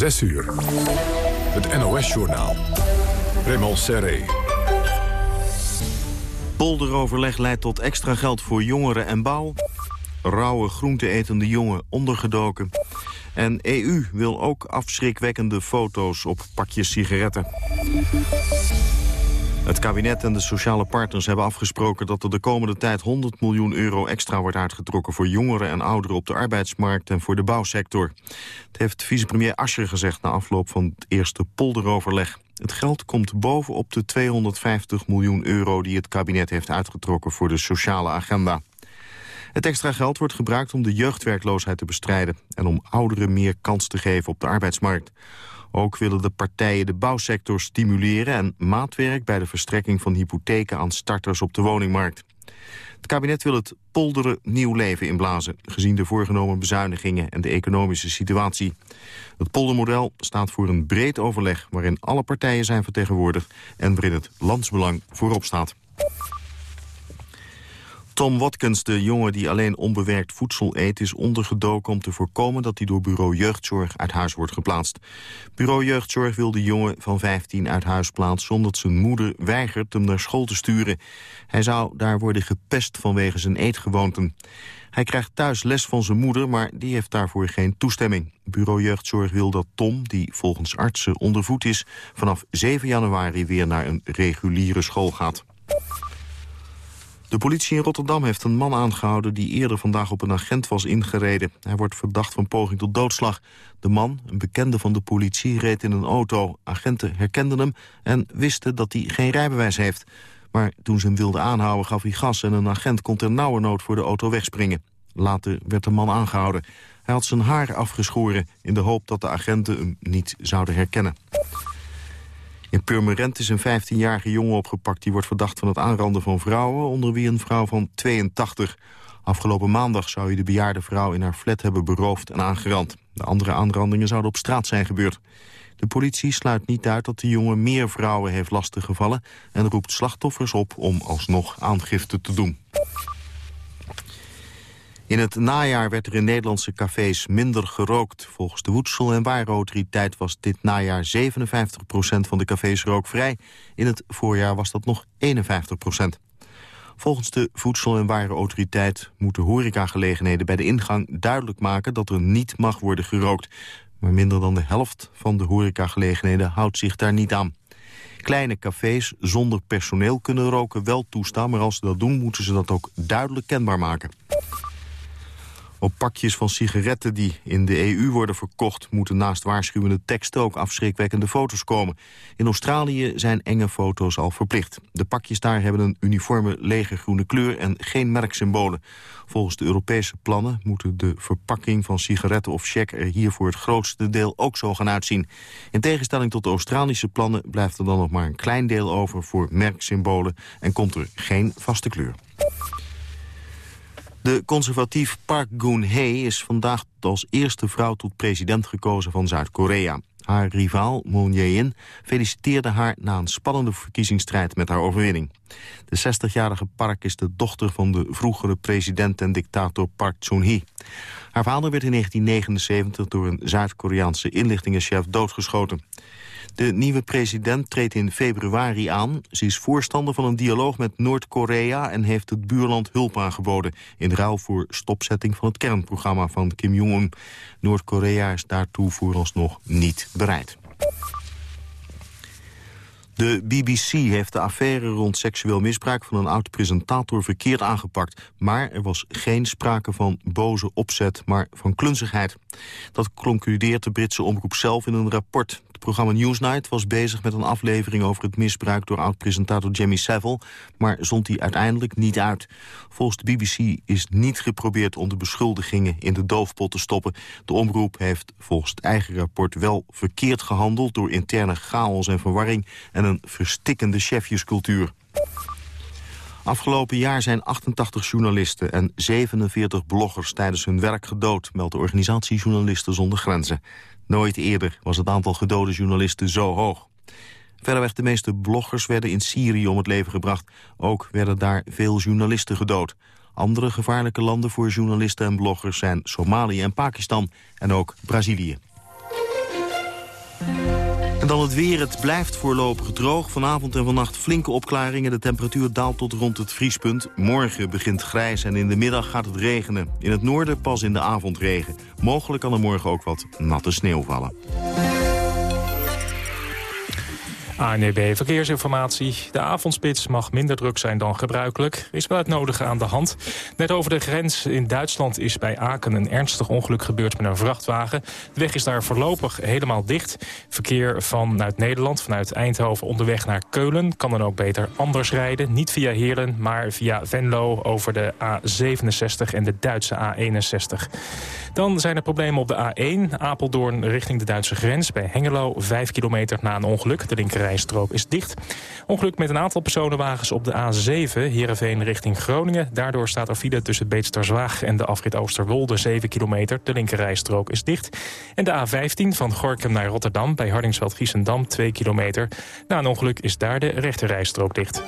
6 uur. Het NOS-journaal. Raymond Serré. Polderoverleg leidt tot extra geld voor jongeren en bouw. Rauwe groente-etende jongen ondergedoken. En EU wil ook afschrikwekkende foto's op pakjes sigaretten. Het kabinet en de sociale partners hebben afgesproken dat er de komende tijd 100 miljoen euro extra wordt uitgetrokken voor jongeren en ouderen op de arbeidsmarkt en voor de bouwsector. Het heeft vicepremier Ascher gezegd na afloop van het eerste polderoverleg. Het geld komt bovenop de 250 miljoen euro die het kabinet heeft uitgetrokken voor de sociale agenda. Het extra geld wordt gebruikt om de jeugdwerkloosheid te bestrijden... en om ouderen meer kans te geven op de arbeidsmarkt. Ook willen de partijen de bouwsector stimuleren... en maatwerk bij de verstrekking van hypotheken aan starters op de woningmarkt. Het kabinet wil het polderen nieuw leven inblazen... gezien de voorgenomen bezuinigingen en de economische situatie. Het poldermodel staat voor een breed overleg... waarin alle partijen zijn vertegenwoordigd... en waarin het landsbelang voorop staat. Tom Watkins, de jongen die alleen onbewerkt voedsel eet... is ondergedoken om te voorkomen dat hij door bureau jeugdzorg uit huis wordt geplaatst. Bureau jeugdzorg wil de jongen van 15 uit huis plaatsen... omdat zijn moeder weigert hem naar school te sturen. Hij zou daar worden gepest vanwege zijn eetgewoonten. Hij krijgt thuis les van zijn moeder, maar die heeft daarvoor geen toestemming. Bureau Jeugdzorg wil dat Tom, die volgens artsen ondervoed is... vanaf 7 januari weer naar een reguliere school gaat. De politie in Rotterdam heeft een man aangehouden... die eerder vandaag op een agent was ingereden. Hij wordt verdacht van poging tot doodslag. De man, een bekende van de politie, reed in een auto. Agenten herkenden hem en wisten dat hij geen rijbewijs heeft. Maar toen ze hem wilden aanhouden gaf hij gas... en een agent kon ter nood voor de auto wegspringen. Later werd de man aangehouden. Hij had zijn haar afgeschoren in de hoop dat de agenten hem niet zouden herkennen. In Purmerend is een 15-jarige jongen opgepakt. Die wordt verdacht van het aanranden van vrouwen, onder wie een vrouw van 82. Afgelopen maandag zou hij de bejaarde vrouw in haar flat hebben beroofd en aangerand. De andere aanrandingen zouden op straat zijn gebeurd. De politie sluit niet uit dat de jongen meer vrouwen heeft lastiggevallen... en roept slachtoffers op om alsnog aangifte te doen. In het najaar werd er in Nederlandse cafés minder gerookt. Volgens de Voedsel- en Warenautoriteit was dit najaar 57% van de cafés rookvrij. In het voorjaar was dat nog 51% Volgens de Voedsel- en Warenautoriteit moeten horecagelegenheden bij de ingang duidelijk maken dat er niet mag worden gerookt. Maar minder dan de helft van de horecagelegenheden houdt zich daar niet aan. Kleine cafés zonder personeel kunnen roken wel toestaan... maar als ze dat doen, moeten ze dat ook duidelijk kenbaar maken. Op pakjes van sigaretten die in de EU worden verkocht... moeten naast waarschuwende teksten ook afschrikwekkende foto's komen. In Australië zijn enge foto's al verplicht. De pakjes daar hebben een uniforme legergroene kleur en geen merksymbolen. Volgens de Europese plannen moeten de verpakking van sigaretten of check... er hier voor het grootste deel ook zo gaan uitzien. In tegenstelling tot de Australische plannen... blijft er dan nog maar een klein deel over voor merksymbolen... en komt er geen vaste kleur. De conservatief Park Geun-hye is vandaag als eerste vrouw tot president gekozen van Zuid-Korea. Haar rivaal Moon Jae-in feliciteerde haar na een spannende verkiezingsstrijd met haar overwinning. De 60-jarige Park is de dochter van de vroegere president en dictator Park Chung-hee. Haar vader werd in 1979 door een Zuid-Koreaanse inlichtingenchef doodgeschoten. De nieuwe president treedt in februari aan. Ze is voorstander van een dialoog met Noord-Korea... en heeft het buurland hulp aangeboden... in ruil voor stopzetting van het kernprogramma van Kim Jong-un. Noord-Korea is daartoe vooralsnog niet bereid. De BBC heeft de affaire rond seksueel misbruik van een oud-presentator verkeerd aangepakt. Maar er was geen sprake van boze opzet, maar van klunzigheid. Dat concludeert de Britse omroep zelf in een rapport. Programma Newsnight was bezig met een aflevering over het misbruik door oud-presentator Jamie Savile, maar zond die uiteindelijk niet uit. Volgens de BBC is niet geprobeerd om de beschuldigingen in de doofpot te stoppen. De omroep heeft volgens het eigen rapport wel verkeerd gehandeld door interne chaos en verwarring en een verstikkende chefjescultuur. Afgelopen jaar zijn 88 journalisten en 47 bloggers tijdens hun werk gedood, meldt de organisatie Journalisten zonder Grenzen. Nooit eerder was het aantal gedode journalisten zo hoog. Verderweg de meeste bloggers werden in Syrië om het leven gebracht. Ook werden daar veel journalisten gedood. Andere gevaarlijke landen voor journalisten en bloggers zijn Somalië en Pakistan en ook Brazilië. Dan het weer. Het blijft voorlopig droog. Vanavond en vannacht flinke opklaringen. De temperatuur daalt tot rond het vriespunt. Morgen begint grijs en in de middag gaat het regenen. In het noorden pas in de avond regen. Mogelijk kan er morgen ook wat natte sneeuw vallen. ANEB Verkeersinformatie. De avondspits mag minder druk zijn dan gebruikelijk. Is wel het nodige aan de hand. Net over de grens in Duitsland is bij Aken een ernstig ongeluk gebeurd met een vrachtwagen. De weg is daar voorlopig helemaal dicht. Verkeer vanuit Nederland, vanuit Eindhoven onderweg naar Keulen... kan dan ook beter anders rijden. Niet via Heerlen, maar via Venlo over de A67 en de Duitse A61. Dan zijn er problemen op de A1, Apeldoorn richting de Duitse grens. Bij Hengelo, 5 kilometer na een ongeluk. De linkerrijstrook is dicht. Ongeluk met een aantal personenwagens op de A7, Heerenveen richting Groningen. Daardoor staat er file tussen Beetsterzwaag en de afrit Oosterwolde, 7 kilometer. De linkerrijstrook is dicht. En de A15 van Gorkum naar Rotterdam bij Hardingsveld-Giessendam, 2 kilometer. Na een ongeluk is daar de rechterrijstrook dicht.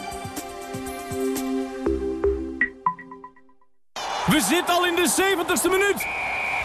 We zitten al in de 70ste minuut.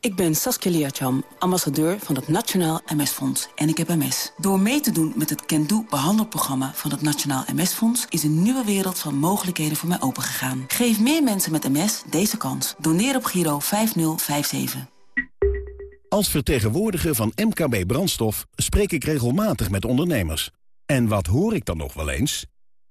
Ik ben Saskia Liacham, ambassadeur van het Nationaal MS-fonds en ik heb MS. Door mee te doen met het Can Do behandelprogramma van het Nationaal MS-fonds... is een nieuwe wereld van mogelijkheden voor mij opengegaan. Geef meer mensen met MS deze kans. Doneer op Giro 5057. Als vertegenwoordiger van MKB Brandstof spreek ik regelmatig met ondernemers. En wat hoor ik dan nog wel eens?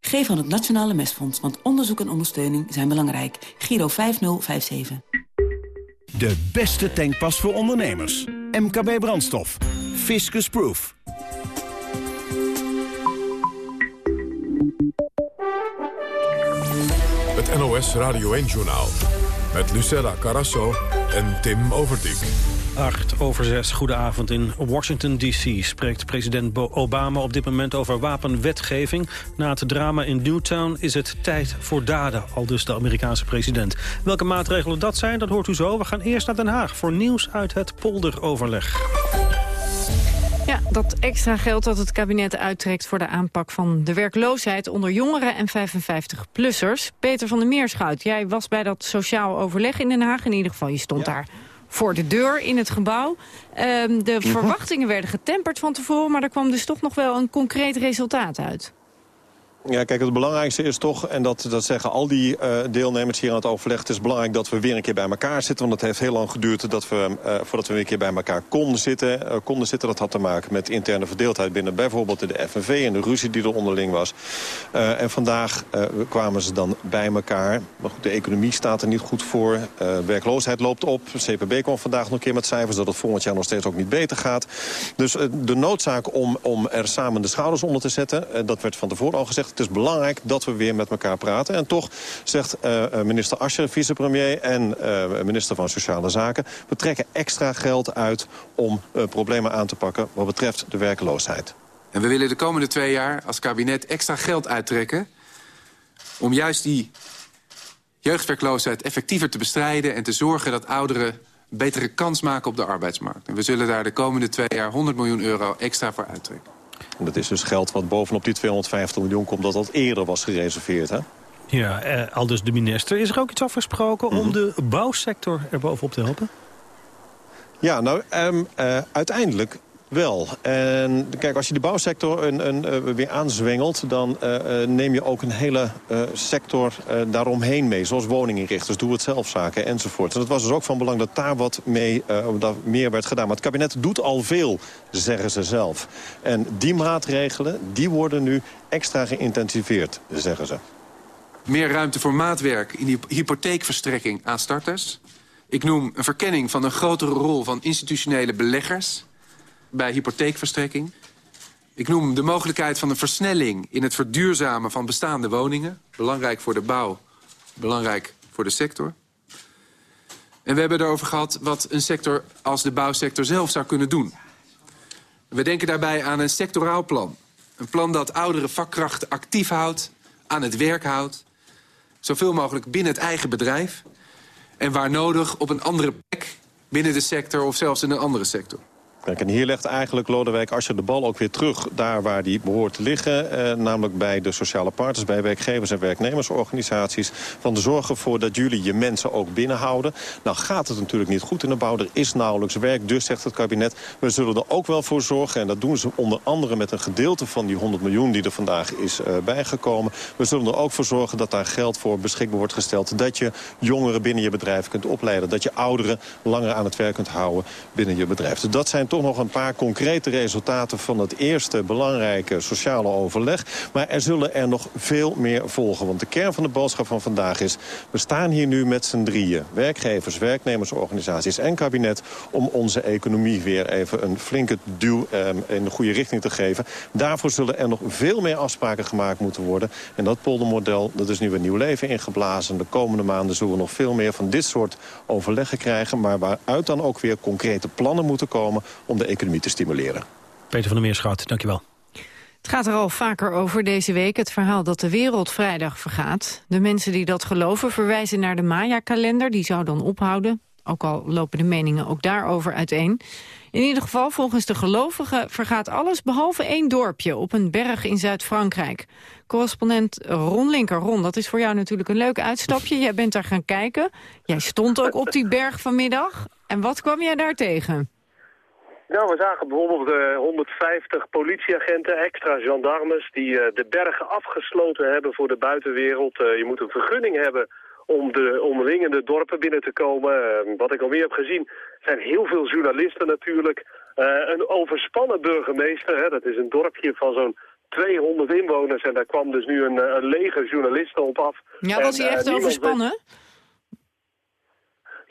Geef aan het Nationale Mesfonds, want onderzoek en ondersteuning zijn belangrijk. Giro 5057. De beste tankpas voor ondernemers. MKB Brandstof. Fiscus Proof. Het NOS Radio 1-journaal. Met Lucella Carasso en Tim Overdijk. 8 over 6, goedenavond. In Washington D.C. spreekt president Obama op dit moment over wapenwetgeving. Na het drama in Newtown is het tijd voor daden, al dus de Amerikaanse president. Welke maatregelen dat zijn, dat hoort u zo. We gaan eerst naar Den Haag voor nieuws uit het polderoverleg. Ja, dat extra geld dat het kabinet uittrekt voor de aanpak van de werkloosheid onder jongeren en 55-plussers. Peter van der Meerschout, jij was bij dat sociaal overleg in Den Haag. In ieder geval, je stond daar voor de deur in het gebouw. Um, de mhm. verwachtingen werden getemperd van tevoren... maar er kwam dus toch nog wel een concreet resultaat uit. Ja, kijk, het belangrijkste is toch, en dat, dat zeggen al die uh, deelnemers hier aan het overleg... het is belangrijk dat we weer een keer bij elkaar zitten. Want het heeft heel lang geduurd dat we, uh, voordat we weer een keer bij elkaar konden zitten. Uh, konden zitten. Dat had te maken met interne verdeeldheid binnen bijvoorbeeld de FNV... en de ruzie die er onderling was. en vandaag kwamen ze dan bij elkaar. Maar goed, de economie staat er niet goed voor. werkloosheid loopt op. CPB kwam vandaag nog een keer met cijfers... dat het volgend jaar nog steeds ook niet beter gaat. Dus de noodzaak om, om er samen de schouders onder te zetten... dat werd van tevoren al gezegd het is belangrijk dat we weer met elkaar praten. En toch zegt uh, minister Ascher, vicepremier en uh, minister van Sociale Zaken... we trekken extra geld uit om problemen aan te pakken wat betreft de werkloosheid. En we willen de komende twee jaar als kabinet extra geld uittrekken... om juist die jeugdwerkloosheid effectiever te bestrijden... en te zorgen dat ouderen betere kans maken op de arbeidsmarkt. En we zullen daar de komende twee jaar 100 miljoen euro extra voor uittrekken. En dat is dus geld wat bovenop die 250 miljoen komt... dat dat eerder was gereserveerd, hè? Ja, eh, al dus de minister. Is er ook iets afgesproken om mhm. de bouwsector er bovenop te helpen? Ja, nou, um, uh, uiteindelijk wel. En kijk, als je de bouwsector een, een, uh, weer aanzwengelt... dan uh, neem je ook een hele sector daaromheen mee. Zoals woninginrichters, doe-het-zelfzaken enzovoort. En het was dus ook van belang dat daar wat mee, dat meer werd gedaan. Maar het kabinet doet al veel, zeggen ze zelf. En die maatregelen, die worden nu extra geïntensiveerd, zeggen ze. Meer ruimte voor maatwerk in die hypotheekverstrekking aan starters. Ik noem een verkenning van een grotere rol van institutionele beleggers bij hypotheekverstrekking. Ik noem de mogelijkheid van een versnelling in het verduurzamen van bestaande woningen. Belangrijk voor de bouw, belangrijk voor de sector. En we hebben erover gehad wat een sector als de bouwsector zelf zou kunnen doen. We denken daarbij aan een sectoraal plan. Een plan dat oudere vakkrachten actief houdt, aan het werk houdt. Zoveel mogelijk binnen het eigen bedrijf. En waar nodig op een andere plek binnen de sector of zelfs in een andere sector. Kijk, en hier legt eigenlijk Lodewijk Asscher de bal ook weer terug... daar waar die behoort te liggen. Eh, namelijk bij de sociale partners, bij werkgevers- en werknemersorganisaties. Van de zorgen ervoor dat jullie je mensen ook binnenhouden. Nou gaat het natuurlijk niet goed in de bouw. Er is nauwelijks werk, dus zegt het kabinet... we zullen er ook wel voor zorgen. En dat doen ze onder andere met een gedeelte van die 100 miljoen... die er vandaag is uh, bijgekomen. We zullen er ook voor zorgen dat daar geld voor beschikbaar wordt gesteld. Dat je jongeren binnen je bedrijf kunt opleiden. Dat je ouderen langer aan het werk kunt houden binnen je bedrijf. Dus dat zijn toch nog een paar concrete resultaten van het eerste belangrijke sociale overleg. Maar er zullen er nog veel meer volgen. Want de kern van de boodschap van vandaag is... we staan hier nu met z'n drieën. Werkgevers, werknemersorganisaties en kabinet... om onze economie weer even een flinke duw eh, in de goede richting te geven. Daarvoor zullen er nog veel meer afspraken gemaakt moeten worden. En dat poldermodel, dat is nu een nieuw leven ingeblazen. De komende maanden zullen we nog veel meer van dit soort overleggen krijgen. Maar waaruit dan ook weer concrete plannen moeten komen om de economie te stimuleren. Peter van der Meerschout, dankjewel. Het gaat er al vaker over deze week, het verhaal dat de wereld vrijdag vergaat. De mensen die dat geloven verwijzen naar de Maya-kalender, die zou dan ophouden. Ook al lopen de meningen ook daarover uiteen. In ieder geval, volgens de gelovigen vergaat alles behalve één dorpje op een berg in Zuid-Frankrijk. Correspondent Ron Linker. Ron, dat is voor jou natuurlijk een leuk uitstapje. Jij bent daar gaan kijken. Jij stond ook op die berg vanmiddag. En wat kwam jij daar tegen? Nou, we zagen bijvoorbeeld uh, 150 politieagenten, extra gendarmes... die uh, de bergen afgesloten hebben voor de buitenwereld. Uh, je moet een vergunning hebben om de omringende dorpen binnen te komen. Wat ik al meer heb gezien zijn heel veel journalisten natuurlijk. Een overspannen burgemeester, hè, dat is een dorpje van zo'n 200 inwoners. En daar kwam dus nu een, een leger journalisten op af. Ja, was hij echt overspannen?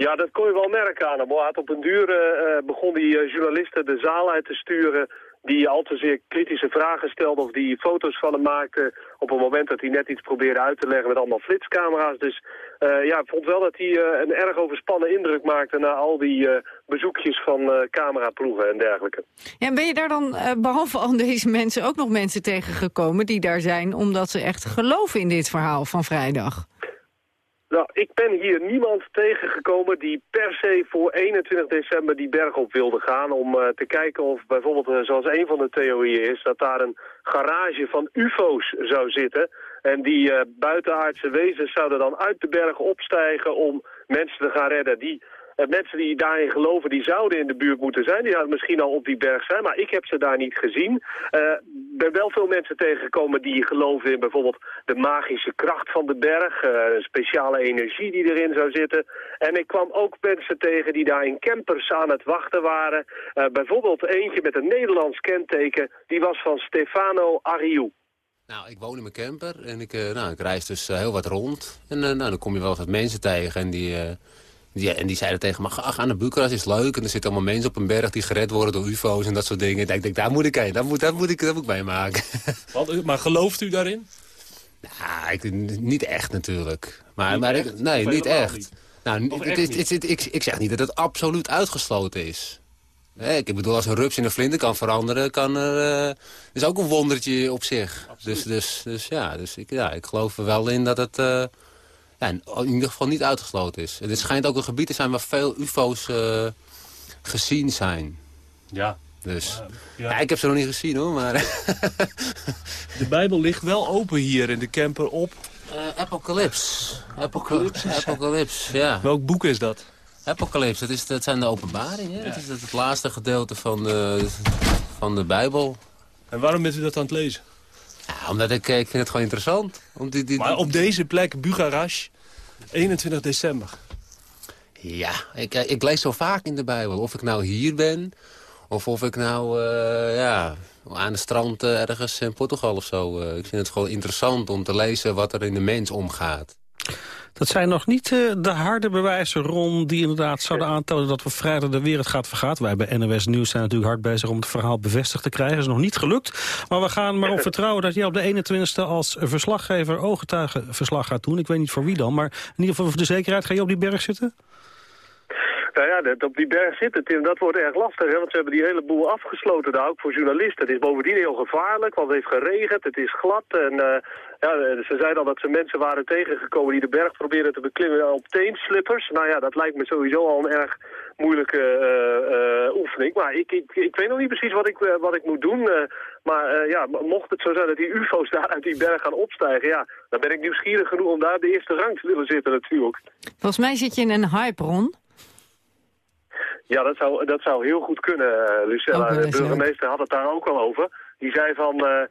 Ja, dat kon je wel merken aan hem. Op een duur uh, begon die uh, journalisten de zaal uit te sturen die al te zeer kritische vragen stelden of die foto's van hem maakten op het moment dat hij net iets probeerde uit te leggen met allemaal flitscamera's. Dus ja, ik vond wel dat hij een erg overspannen indruk maakte na al die bezoekjes van cameraploegen en dergelijke. Ja, en ben je daar dan, behalve al deze mensen, ook nog mensen tegengekomen die daar zijn omdat ze echt geloven in dit verhaal van vrijdag? Nou, ik ben hier niemand tegengekomen die per se voor 21 december die berg op wilde gaan... om uh, te kijken of bijvoorbeeld, uh, zoals een van de theorieën is... dat daar een garage van ufo's zou zitten... En die uh, buitenaardse wezens zouden dan uit de berg opstijgen om mensen te gaan redden. Die mensen die daarin geloven, die zouden in de buurt moeten zijn. Die zouden misschien al op die berg zijn, maar ik heb ze daar niet gezien. Ik uh, ben wel veel mensen tegengekomen die geloven in bijvoorbeeld de magische kracht van de berg. Uh, speciale energie die erin zou zitten. En ik kwam ook mensen tegen die daar in campers aan het wachten waren. bijvoorbeeld eentje met een Nederlands kenteken. Die was van Stefano Ariou. Nou, ik woon in mijn camper en ik, nou, ik reis dus heel wat rond. En nou, dan kom je wel wat mensen tegen en die die, en die zeiden tegen me, ga naar Bucharest, is leuk. En er zitten allemaal mensen op een berg die gered worden door ufo's en dat soort dingen. En ik denk, daar moet ik heen, dat moet, dat moet, ik, dat moet ik meemaken. Maar gelooft u daarin? Nou, ik, niet echt natuurlijk. Maar, maar ik, nee, niet echt. Nou, het, het, het, het, ik, ik zeg niet dat het absoluut uitgesloten is. ik bedoel, als een rups in een vlinder kan veranderen, kan er, uh, is ook een wondertje op zich. Dus, dus, dus ja, dus ik, ja, ik geloof er wel in dat het... Uh, ja, in ieder geval niet uitgesloten is. Het schijnt ook een gebied te zijn waar veel ufo's uh, gezien zijn. Ja, Dus ja. ik heb ze nog niet gezien hoor, maar... de Bijbel ligt wel open hier in de camper op... Uh, Apocalypse. Apocalypse. Apocalypse, ja. Welk boek is dat? Apocalypse, dat, is, dat zijn de openbaringen. Ja. Dat is het, laatste gedeelte van de, van de Bijbel. En waarom bent u dat aan het lezen? Ja, omdat ik, ik vind het gewoon interessant. Om die, die, maar op deze plek, Bugarash, 21 december. Ja, ik, ik lees zo vaak in de Bijbel. Of ik nou hier ben, of of ik nou uh, ja, aan de strand uh, ergens in Portugal of zo. Uh, ik vind het gewoon interessant om te lezen wat er in de mens omgaat. Dat zijn nog niet uh, de harde bewijzen, Ron, die inderdaad zouden aantonen dat we vrijdag de wereld gaat vergaan. Wij bij NOS Nieuws zijn natuurlijk hard bezig om het verhaal bevestigd te krijgen. Dat is nog niet gelukt. Maar we gaan maar op vertrouwen dat jij op de 21ste als verslaggever ooggetuigenverslag gaat doen. Ik weet niet voor wie dan, maar in ieder geval voor de zekerheid ga je op die berg zitten? Nou ja, dat, op die berg zitten, Tim, dat wordt erg lastig. Hè? Want ze hebben die hele boel afgesloten daar, ook voor journalisten. Het is bovendien heel gevaarlijk, want het heeft geregend, het is glad. En uh, ja, ze zeiden al dat ze mensen waren tegengekomen die de berg proberen te beklimmen op teenslippers. Nou ja, dat lijkt me sowieso al een erg moeilijke uh, uh, oefening. Maar ik, ik, ik weet nog niet precies wat ik, wat ik moet doen. maar ja, mocht het zo zijn dat die ufo's daar uit die berg gaan opstijgen... ja, dan ben ik nieuwsgierig genoeg om daar de eerste rang te willen zitten natuurlijk. Volgens mij zit je in een hype, Ron. Ja, dat zou, dat zou heel goed kunnen, Lucella. de burgemeester had het daar ook al over. Die zei van,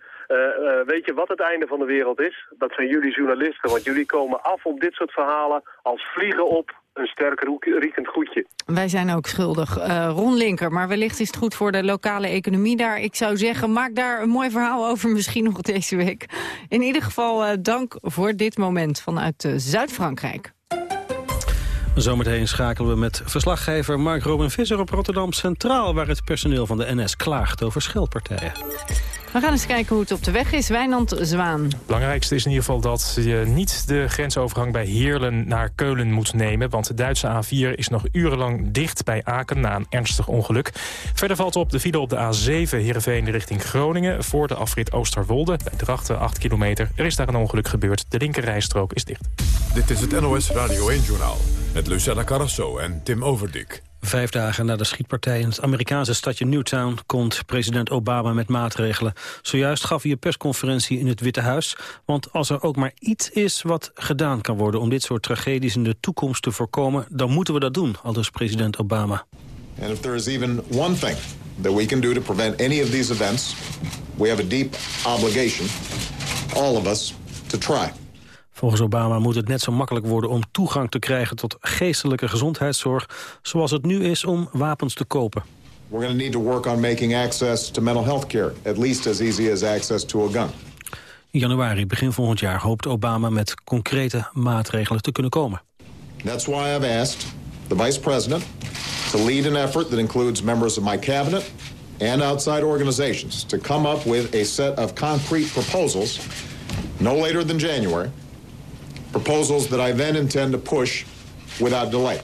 weet je wat het einde van de wereld is? Dat zijn jullie journalisten, want jullie komen af op dit soort verhalen als vliegen op een sterk riekend goedje. Wij zijn ook schuldig. Ron Linker, maar wellicht is het goed voor de lokale economie daar. Ik zou zeggen, maak daar een mooi verhaal over misschien nog deze week. In ieder geval dank voor dit moment vanuit Zuid-Frankrijk. Zometeen schakelen we met verslaggever Mark Robin Visser op Rotterdam Centraal... waar het personeel van de NS klaagt over scheldpartijen. We gaan eens kijken hoe het op de weg is. Wijnand Zwaan. Het belangrijkste is in ieder geval dat je niet de grensovergang bij Heerlen naar Keulen moet nemen. Want de Duitse A4 is nog urenlang dicht bij Aken na een ernstig ongeluk. Verder valt op de file op de A7 Heerenveen richting Groningen... voor de afrit Oosterwolde bij Drachten 8 kilometer. Er is daar een ongeluk gebeurd. De linkerrijstrook is dicht. Dit is het NOS Radio 1-journaal met Lucella Carrasso en Tim Overdik. Vijf dagen na de schietpartij in het Amerikaanse stadje Newtown... komt president Obama met maatregelen. Zojuist gaf hij een persconferentie in het Witte Huis. Want als er ook maar iets is wat gedaan kan worden... om dit soort tragedies in de toekomst te voorkomen... dan moeten we dat doen, aldus president Obama. And if there is even one thing that we can do to prevent any of these events... we have a deep obligation, all of us, to try. Volgens Obama moet het net zo makkelijk worden om toegang te krijgen tot geestelijke gezondheidszorg, zoals het nu is om wapens te kopen. We're going to need to work on making access to mental health care at least as easy as access to a gun. In januari, begin volgend jaar, hoopt Obama met concrete maatregelen te kunnen komen. That's why I've asked the Vice President to lead an effort that includes members of my cabinet and outside organizations to come up with a set of concrete proposals no later than January Proposals that I then intend to push without delay.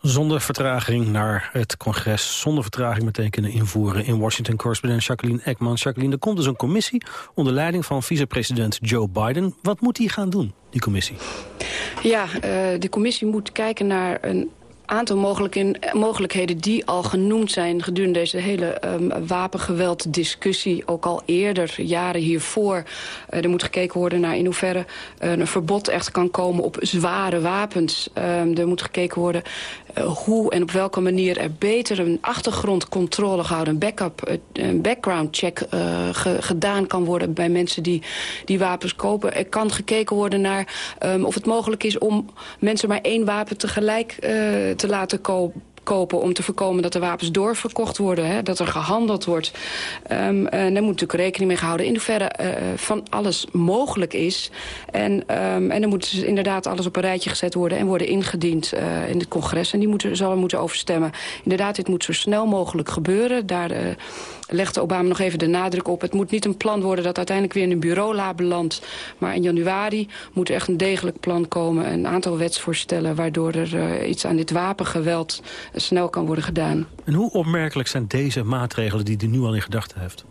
Zonder vertraging naar het congres, zonder vertraging meteen kunnen invoeren in Washington. Correspondent Jacqueline Ekman. Jacqueline, er komt dus een commissie onder leiding van vicepresident Joe Biden. Wat moet die gaan doen, die commissie? Ja, uh, de commissie moet kijken naar een aantal mogelijkheden die al genoemd zijn gedurende deze hele um, wapengeweldiscussie. Ook al eerder, jaren hiervoor. Uh, er moet gekeken worden naar in hoeverre uh, een verbod echt kan komen op zware wapens. Um, er moet gekeken worden hoe en op welke manier er beter een achtergrondcontrole gehouden, een backup, een background check ge gedaan kan worden bij mensen die die wapens kopen. Er kan gekeken worden naar um, of het mogelijk is om mensen maar één wapen tegelijk te laten kopen kopen om te voorkomen dat de wapens doorverkocht worden. Hè, dat er gehandeld wordt. Um, en daar moet natuurlijk rekening mee gehouden in hoeverre uh, van alles mogelijk is. En, um, en dan moet dus inderdaad alles op een rijtje gezet worden en worden ingediend uh, in het congres. En die moeten, zal er moeten overstemmen. Inderdaad, dit moet zo snel mogelijk gebeuren. Daar... Uh, legde Obama nog even de nadruk op. Het moet niet een plan worden dat uiteindelijk weer in een bureaula belandt. Maar in januari moet er echt een degelijk plan komen. Een aantal wetsvoorstellen waardoor er uh, iets aan dit wapengeweld snel kan worden gedaan. En hoe opmerkelijk zijn deze maatregelen die hij nu al in gedachten heeft?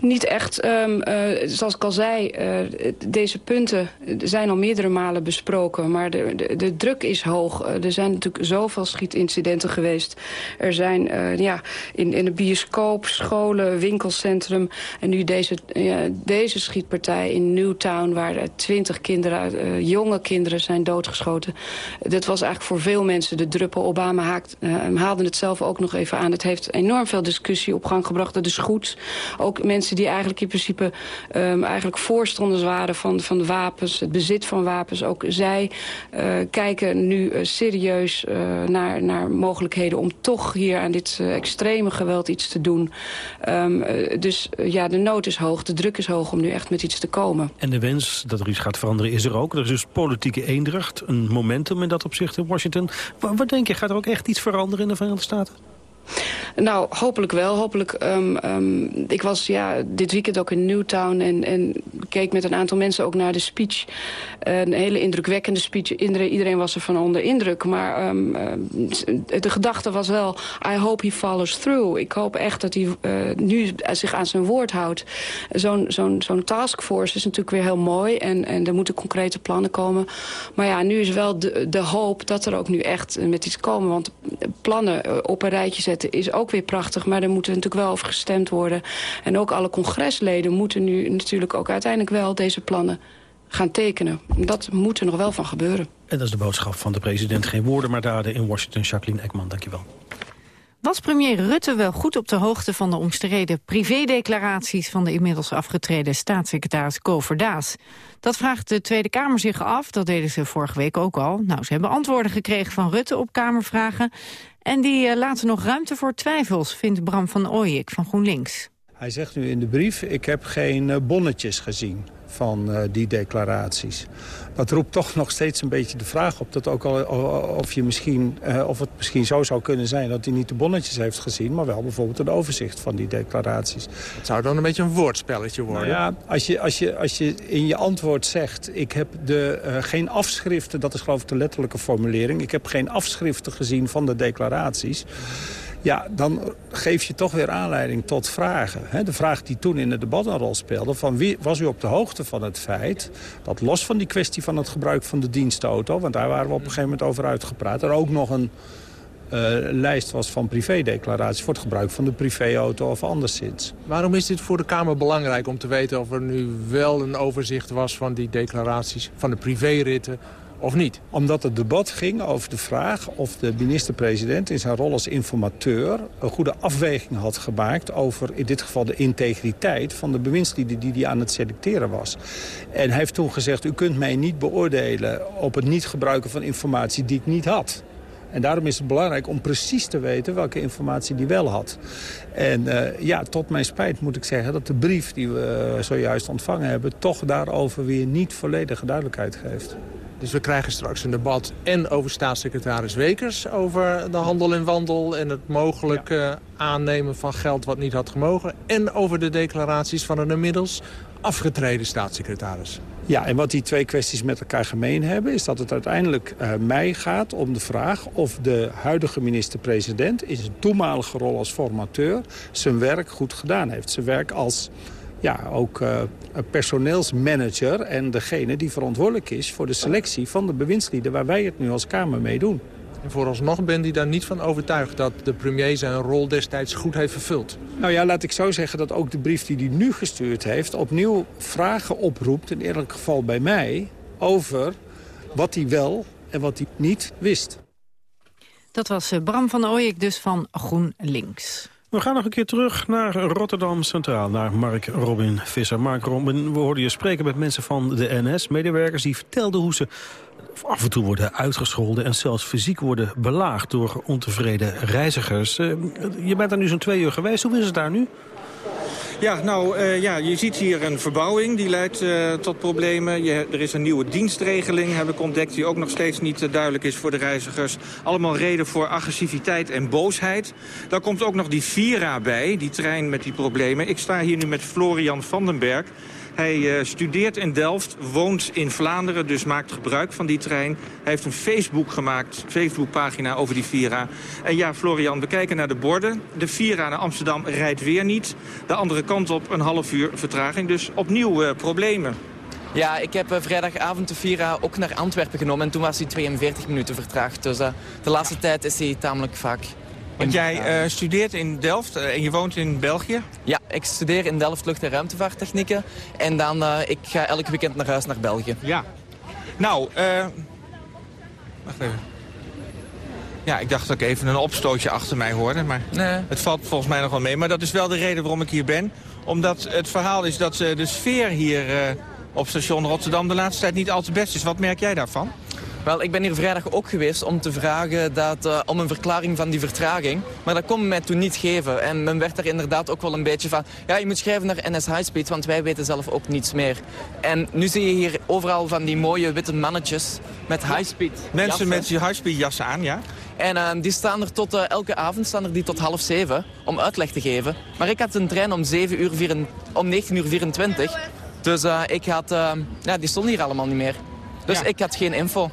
Niet echt. Um, uh, zoals ik al zei, uh, deze punten zijn al meerdere malen besproken. Maar de, de, druk is hoog. Uh, er zijn natuurlijk zoveel schietincidenten geweest. Er zijn ja, in, in de bioscoop, scholen, winkelcentrum. En nu deze, deze schietpartij in Newtown... waar twintig kinderen, jonge kinderen zijn doodgeschoten. Dat was eigenlijk voor veel mensen de druppel. Obama haakt, haalde het zelf ook nog even aan. Het heeft enorm veel discussie op gang gebracht. Dat is goed. Ook mensen die eigenlijk in principe um, eigenlijk voorstanders waren van, van wapens, het bezit van wapens. Ook zij uh, kijken nu uh, serieus uh, naar, naar mogelijkheden om toch hier aan dit extreme geweld iets te doen. Um, dus ja, de nood is hoog, de druk is hoog om nu echt met iets te komen. En de wens dat er iets gaat veranderen is er ook. Er is dus politieke eendracht, een momentum in dat opzicht in Washington. Wat denk je, gaat er ook echt iets veranderen in de Verenigde Staten? Nou, hopelijk wel. Hopelijk, um, um, ik was ja, dit weekend ook in Newtown en, en keek met een aantal mensen ook naar de speech. een hele indrukwekkende speech. Iedereen, was er van onder indruk. Maar um, de gedachte was wel, I hope he follows through. Ik hoop echt dat hij uh, nu zich aan zijn woord houdt. Zo'n zo'n zo'n taskforce is natuurlijk weer heel mooi en, en er moeten concrete plannen komen. Maar ja, nu is wel de, de hoop dat er ook nu echt met iets komen. Want plannen uh, op een rijtje zetten is ook weer prachtig. Maar er moet natuurlijk wel over gestemd worden. En ook alle congresleden moeten nu natuurlijk ook uiteindelijk wel deze plannen gaan tekenen. Dat moet er nog wel van gebeuren. En dat is de boodschap van de president. Geen woorden maar daden in Washington. Jacqueline Ekman, dankjewel. Was premier Rutte wel goed op de hoogte van de omstreden privédeclaraties van de inmiddels afgetreden staatssecretaris Koverdaas? Dat vraagt de Tweede Kamer zich af, dat deden ze vorige week ook al. Nou, ze hebben antwoorden gekregen van Rutte op Kamervragen. En die uh, laten nog ruimte voor twijfels, vindt Bram van Ooyik van GroenLinks. Hij zegt nu in de brief, ik heb geen eh, bonnetjes gezien van uh, die declaraties. Dat roept toch nog steeds een beetje de vraag op... Dat ook al, of, je misschien, uh, of het misschien zo zou kunnen zijn dat hij niet de bonnetjes heeft gezien... maar wel bijvoorbeeld een overzicht van die declaraties. Het zou dan een beetje een woordspelletje worden? Nou ja, als je, als, je, als je in je antwoord zegt... ik heb de, uh, geen afschriften, dat is geloof ik de letterlijke formulering... ik heb geen afschriften gezien van de declaraties... Ja, dan geef je toch weer aanleiding tot vragen. De vraag die toen in het debat een rol speelde... van wie was u op de hoogte van het feit... dat los van die kwestie van het gebruik van de dienstauto... want daar waren we op een gegeven moment over uitgepraat... er ook nog een uh, lijst was van privédeclaraties... voor het gebruik van de privéauto of anderszins. Waarom is dit voor de Kamer belangrijk om te weten... of er nu wel een overzicht was van die declaraties... van de privéritten of niet? Omdat het debat ging over de vraag of de minister-president in zijn rol als informateur een goede afweging had gemaakt over in dit geval de integriteit van de bewindslieden die hij aan het selecteren was. En hij heeft toen gezegd, u kunt mij niet beoordelen op het niet gebruiken van informatie die ik niet had. En daarom is het belangrijk om precies te weten welke informatie die wel had. En uh, ja, tot mijn spijt moet ik zeggen dat de brief die we zojuist ontvangen hebben... toch daarover weer niet volledige duidelijkheid geeft. Dus we krijgen straks een debat en over staatssecretaris Wekers... over de handel en wandel en het mogelijk ja. aannemen van geld wat niet had gemogen... en over de declaraties van een inmiddels afgetreden staatssecretaris. Ja, en wat die twee kwesties met elkaar gemeen hebben... is dat het uiteindelijk uh, mij gaat om de vraag of de huidige minister-president... in zijn toenmalige rol als formateur zijn werk goed gedaan heeft. Zijn werk als ja, ook uh, personeelsmanager en degene die verantwoordelijk is... voor de selectie van de bewindslieden waar wij het nu als Kamer mee doen. En vooralsnog bent u daar niet van overtuigd dat de premier zijn rol destijds goed heeft vervuld? Nou ja, laat ik zo zeggen dat ook de brief die hij nu gestuurd heeft... opnieuw vragen oproept, in eerlijk geval bij mij... over wat hij wel en wat hij niet wist. Dat was eh, Bram van Ooyek dus van GroenLinks. We gaan nog een keer terug naar Rotterdam Centraal, naar Mark Robin Visser. Mark Robin, we hoorden je spreken met mensen van de NS, medewerkers... die vertelden hoe ze af en toe worden uitgescholden... en zelfs fysiek worden belaagd door ontevreden reizigers. Uh, je bent daar nu zo'n twee uur geweest. Hoe is het daar nu? Ja, nou, uh, ja, je ziet hier een verbouwing die leidt uh, tot problemen. Je, er is een nieuwe dienstregeling, heb ik ontdekt... die ook nog steeds niet uh, duidelijk is voor de reizigers. Allemaal reden voor agressiviteit en boosheid. Daar komt ook nog die Vira bij, die trein met die problemen. Ik sta hier nu met Florian Vandenberg... Hij studeert in Delft, woont in Vlaanderen, dus maakt gebruik van die trein. Hij heeft een Facebook gemaakt, Facebookpagina over die Vira. En ja, Florian, we kijken naar de borden. De Vira naar Amsterdam rijdt weer niet. De andere kant op een half uur vertraging. Dus opnieuw problemen. Ja, ik heb vrijdagavond de Vira ook naar Antwerpen genomen en toen was hij 42 minuten vertraagd. Dus de laatste tijd is hij tamelijk vaak want jij uh, studeert in Delft uh, en je woont in België? Ja, ik studeer in Delft lucht- en ruimtevaarttechnieken. En dan uh, ik ga elk weekend naar huis naar België. Ja. Nou, eh... wacht even. Ja, ik dacht dat ik even een opstootje achter mij hoorde. Maar nee. het valt volgens mij nog wel mee. Maar dat is wel de reden waarom ik hier ben. Omdat het verhaal is dat de sfeer hier op station Rotterdam de laatste tijd niet al te best is. Wat merk jij daarvan? Wel, ik ben hier vrijdag ook geweest om te vragen dat, uh, om een verklaring van die vertraging. Maar dat kon men mij toen niet geven. En men werd er inderdaad ook wel een beetje van... Ja, je moet schrijven naar NS Highspeed, want wij weten zelf ook niets meer. En nu zie je hier overal van die mooie witte mannetjes met highspeed Mensen jassen. met die highspeed jassen aan, ja? En uh, die staan er tot, uh, elke avond staan er die tot half zeven om uitleg te geven. Maar ik had een trein om, 7 uur vier, om 19 uur 24. Dus ik had... ja, die stonden hier allemaal niet meer. Dus ja. ik had geen info.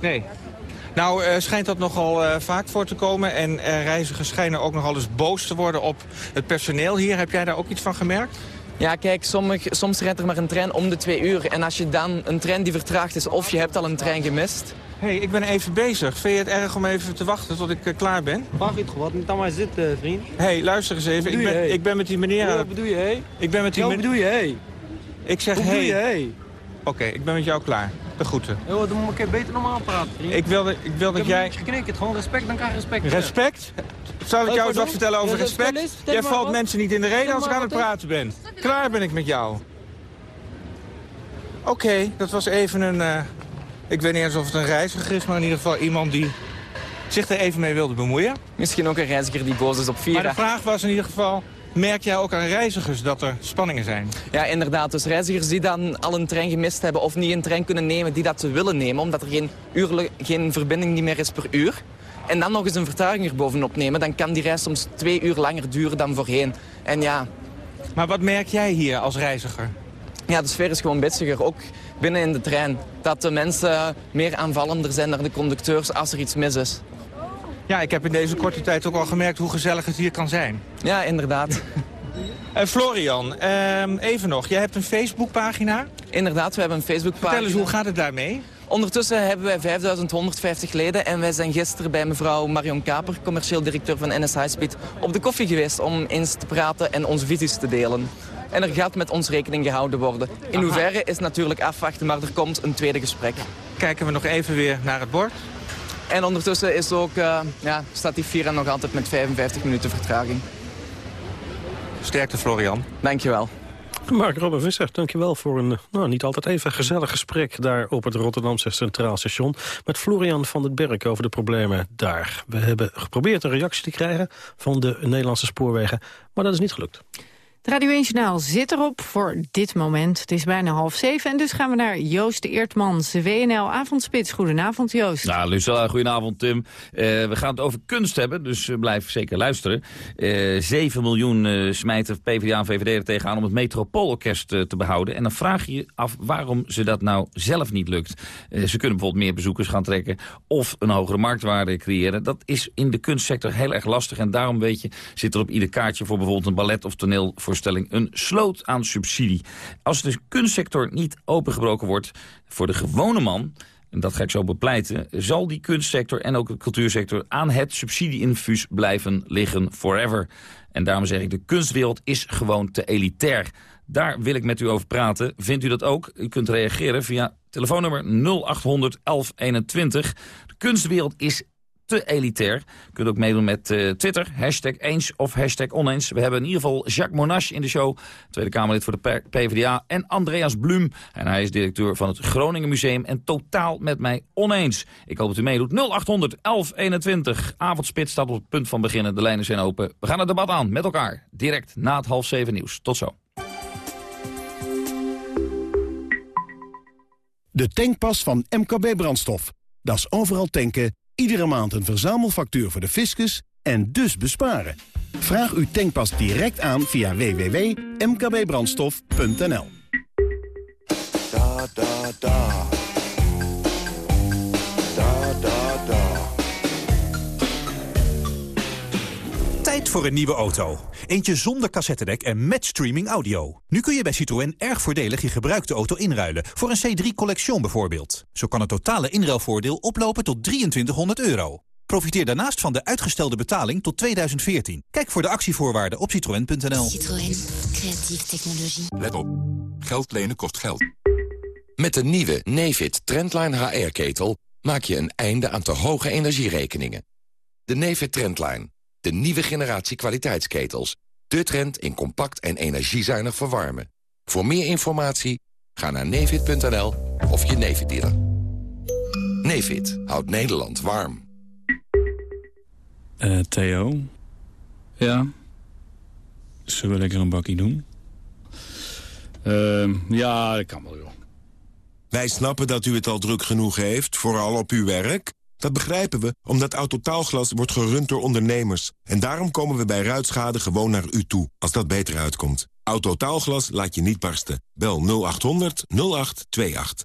Nee. Nou schijnt dat nogal vaak voor te komen. En reizigers schijnen ook nogal eens boos te worden op het personeel hier. Heb jij daar ook iets van gemerkt? Ja, kijk, sommig, soms rijdt er maar een trein om de twee uur. En als je dan een trein die vertraagd is of je hebt al een trein gemist... Hé, hey, ik ben even bezig. Vind je het erg om even te wachten tot ik klaar ben? Wacht iets gewoon, niet aan mij zitten, vriend. Hé, hey, luister eens even. Ik ben, hey? ik ben met die meneer... Wat bedoel je, hé? Hey? Ik ben met die meneer... Wat bedoel je, hé? Hey? Ik zeg, hé. Hey. Wat bedoel je, hé? Hey? Oké, okay, ik ben met jou klaar. De groeten. Yo, dan moet ik beter normaal praten, vriend. Ik wil, ik wil dat ik jij... Ik heb geknikt, gewoon respect, dan krijg je respect. Respect? Zal ik jou eens wat vertellen over respect? Jij valt mensen niet in de reden als ik aan het praten ben. Klaar ben ik met jou. Oké, okay, dat was even een... Uh, ik weet niet eens of het een reiziger is, maar in ieder geval iemand die zich er even mee wilde bemoeien. Misschien ook een reiziger die boos is op Vira. Maar de vraag was in ieder geval... Merk jij ook aan reizigers dat er spanningen zijn? Ja, inderdaad. Dus reizigers die dan al een trein gemist hebben of niet een trein kunnen nemen die dat ze willen nemen, omdat er geen, geen verbinding meer is per uur. En dan nog eens een vertraging erbovenop nemen, dan kan die reis soms twee uur langer duren dan voorheen. En ja... Maar wat merk jij hier als reiziger? Ja, de sfeer is gewoon bitsiger, ook binnen in de trein. Dat de mensen meer aanvallender zijn naar de conducteurs als er iets mis is. Ja, ik heb in deze korte tijd ook al gemerkt hoe gezellig het hier kan zijn. Ja, inderdaad. Uh, Florian, uh, even nog. Jij hebt een Facebookpagina? Inderdaad, we hebben een Facebookpagina. Vertel eens, hoe gaat het daarmee? Ondertussen hebben wij 5150 leden en wij zijn gisteren bij mevrouw Marion Kaper, commercieel directeur van NS Highspeed, op de koffie geweest om eens te praten en onze visies te delen. En er gaat met ons rekening gehouden worden. In hoeverre is natuurlijk afwachten, maar er komt een tweede gesprek. Kijken we nog even weer naar het bord. En ondertussen is ook, uh, ja, staat die Vira nog altijd met 55 minuten vertraging. Sterkte, Florian. Dankjewel. Mark Robin Visser, dankjewel voor een nou, niet altijd even gezellig gesprek... daar op het Rotterdamse Centraal Station... met Florian van den Berg over de problemen daar. We hebben geprobeerd een reactie te krijgen van de Nederlandse spoorwegen... maar dat is niet gelukt. Radio 1 Journaal zit erop voor dit moment. Het is bijna half zeven en dus gaan we naar Joost Eertmans, WNL Avondspits. Goedenavond Joost. Nou, Lucella, goedenavond Tim. Uh, we gaan het over kunst hebben, dus uh, blijf zeker luisteren. Uh, 7 miljoen smijten PvdA en VVD er tegenaan om het Metropoolorkest te behouden. En dan vraag je je af waarom ze dat nou zelf niet lukt. ze kunnen bijvoorbeeld meer bezoekers gaan trekken of een hogere marktwaarde creëren. Dat is in de kunstsector heel erg lastig en daarom weet je, zit er op ieder kaartje voor bijvoorbeeld een ballet of toneel voor een sloot aan subsidie. Als de kunstsector niet opengebroken wordt voor de gewone man... en dat ga ik zo bepleiten... zal die kunstsector en ook de cultuursector aan het subsidieinfuus blijven liggen forever. En daarom zeg ik, de kunstwereld is gewoon te elitair. Daar wil ik met u over praten. Vindt u dat ook? U kunt reageren via telefoonnummer 0800 1121. De kunstwereld is te elitair. Je kunt ook meedoen met uh, Twitter, hashtag eens of hashtag oneens. We hebben in ieder geval Jacques Monash in de show, Tweede Kamerlid voor de PvdA... en Andreas Blum, en hij is directeur van het Groningen Museum... en totaal met mij oneens. Ik hoop dat u meedoet. 0800 1121. Avondspit staat op het punt van beginnen. De lijnen zijn open. We gaan het debat aan met elkaar. Direct na het half zeven nieuws. Tot zo. De tankpas van MKB Brandstof. Dat is overal tanken Iedere maand een verzamelfactuur voor de fiscus en dus besparen. Vraag uw tankpas direct aan via www.mkbbrandstof.nl. voor een nieuwe auto. Eentje zonder cassettedek en met streaming audio. Nu kun je bij Citroën erg voordelig je gebruikte auto inruilen. Voor een C3 Collection bijvoorbeeld. Zo kan het totale inruilvoordeel oplopen tot 2300 euro. Profiteer daarnaast van de uitgestelde betaling tot 2014. Kijk voor de actievoorwaarden op citroën.nl. Citroën. Creatieve technologie. Let op. Geld lenen kost geld. Met de nieuwe Nefit Trendline HR-ketel maak je een einde aan te hoge energierekeningen. De Nefit Trendline. De nieuwe generatie kwaliteitsketels. De trend in compact en energiezuinig verwarmen. Voor meer informatie ga naar nefit.nl of je Nefit dealer. Nefit houdt Nederland warm. Eh, Theo? Ja? Zullen we lekker een bakkie doen? Ehm, ja, dat kan wel, joh. Wij snappen dat u het al druk genoeg heeft, vooral op uw werk. Dat begrijpen we, omdat Autotaalglas wordt gerund door ondernemers. En daarom komen we bij ruitschade gewoon naar u toe, als dat beter uitkomt. Autotaalglas laat je niet barsten. Bel 0800 0828.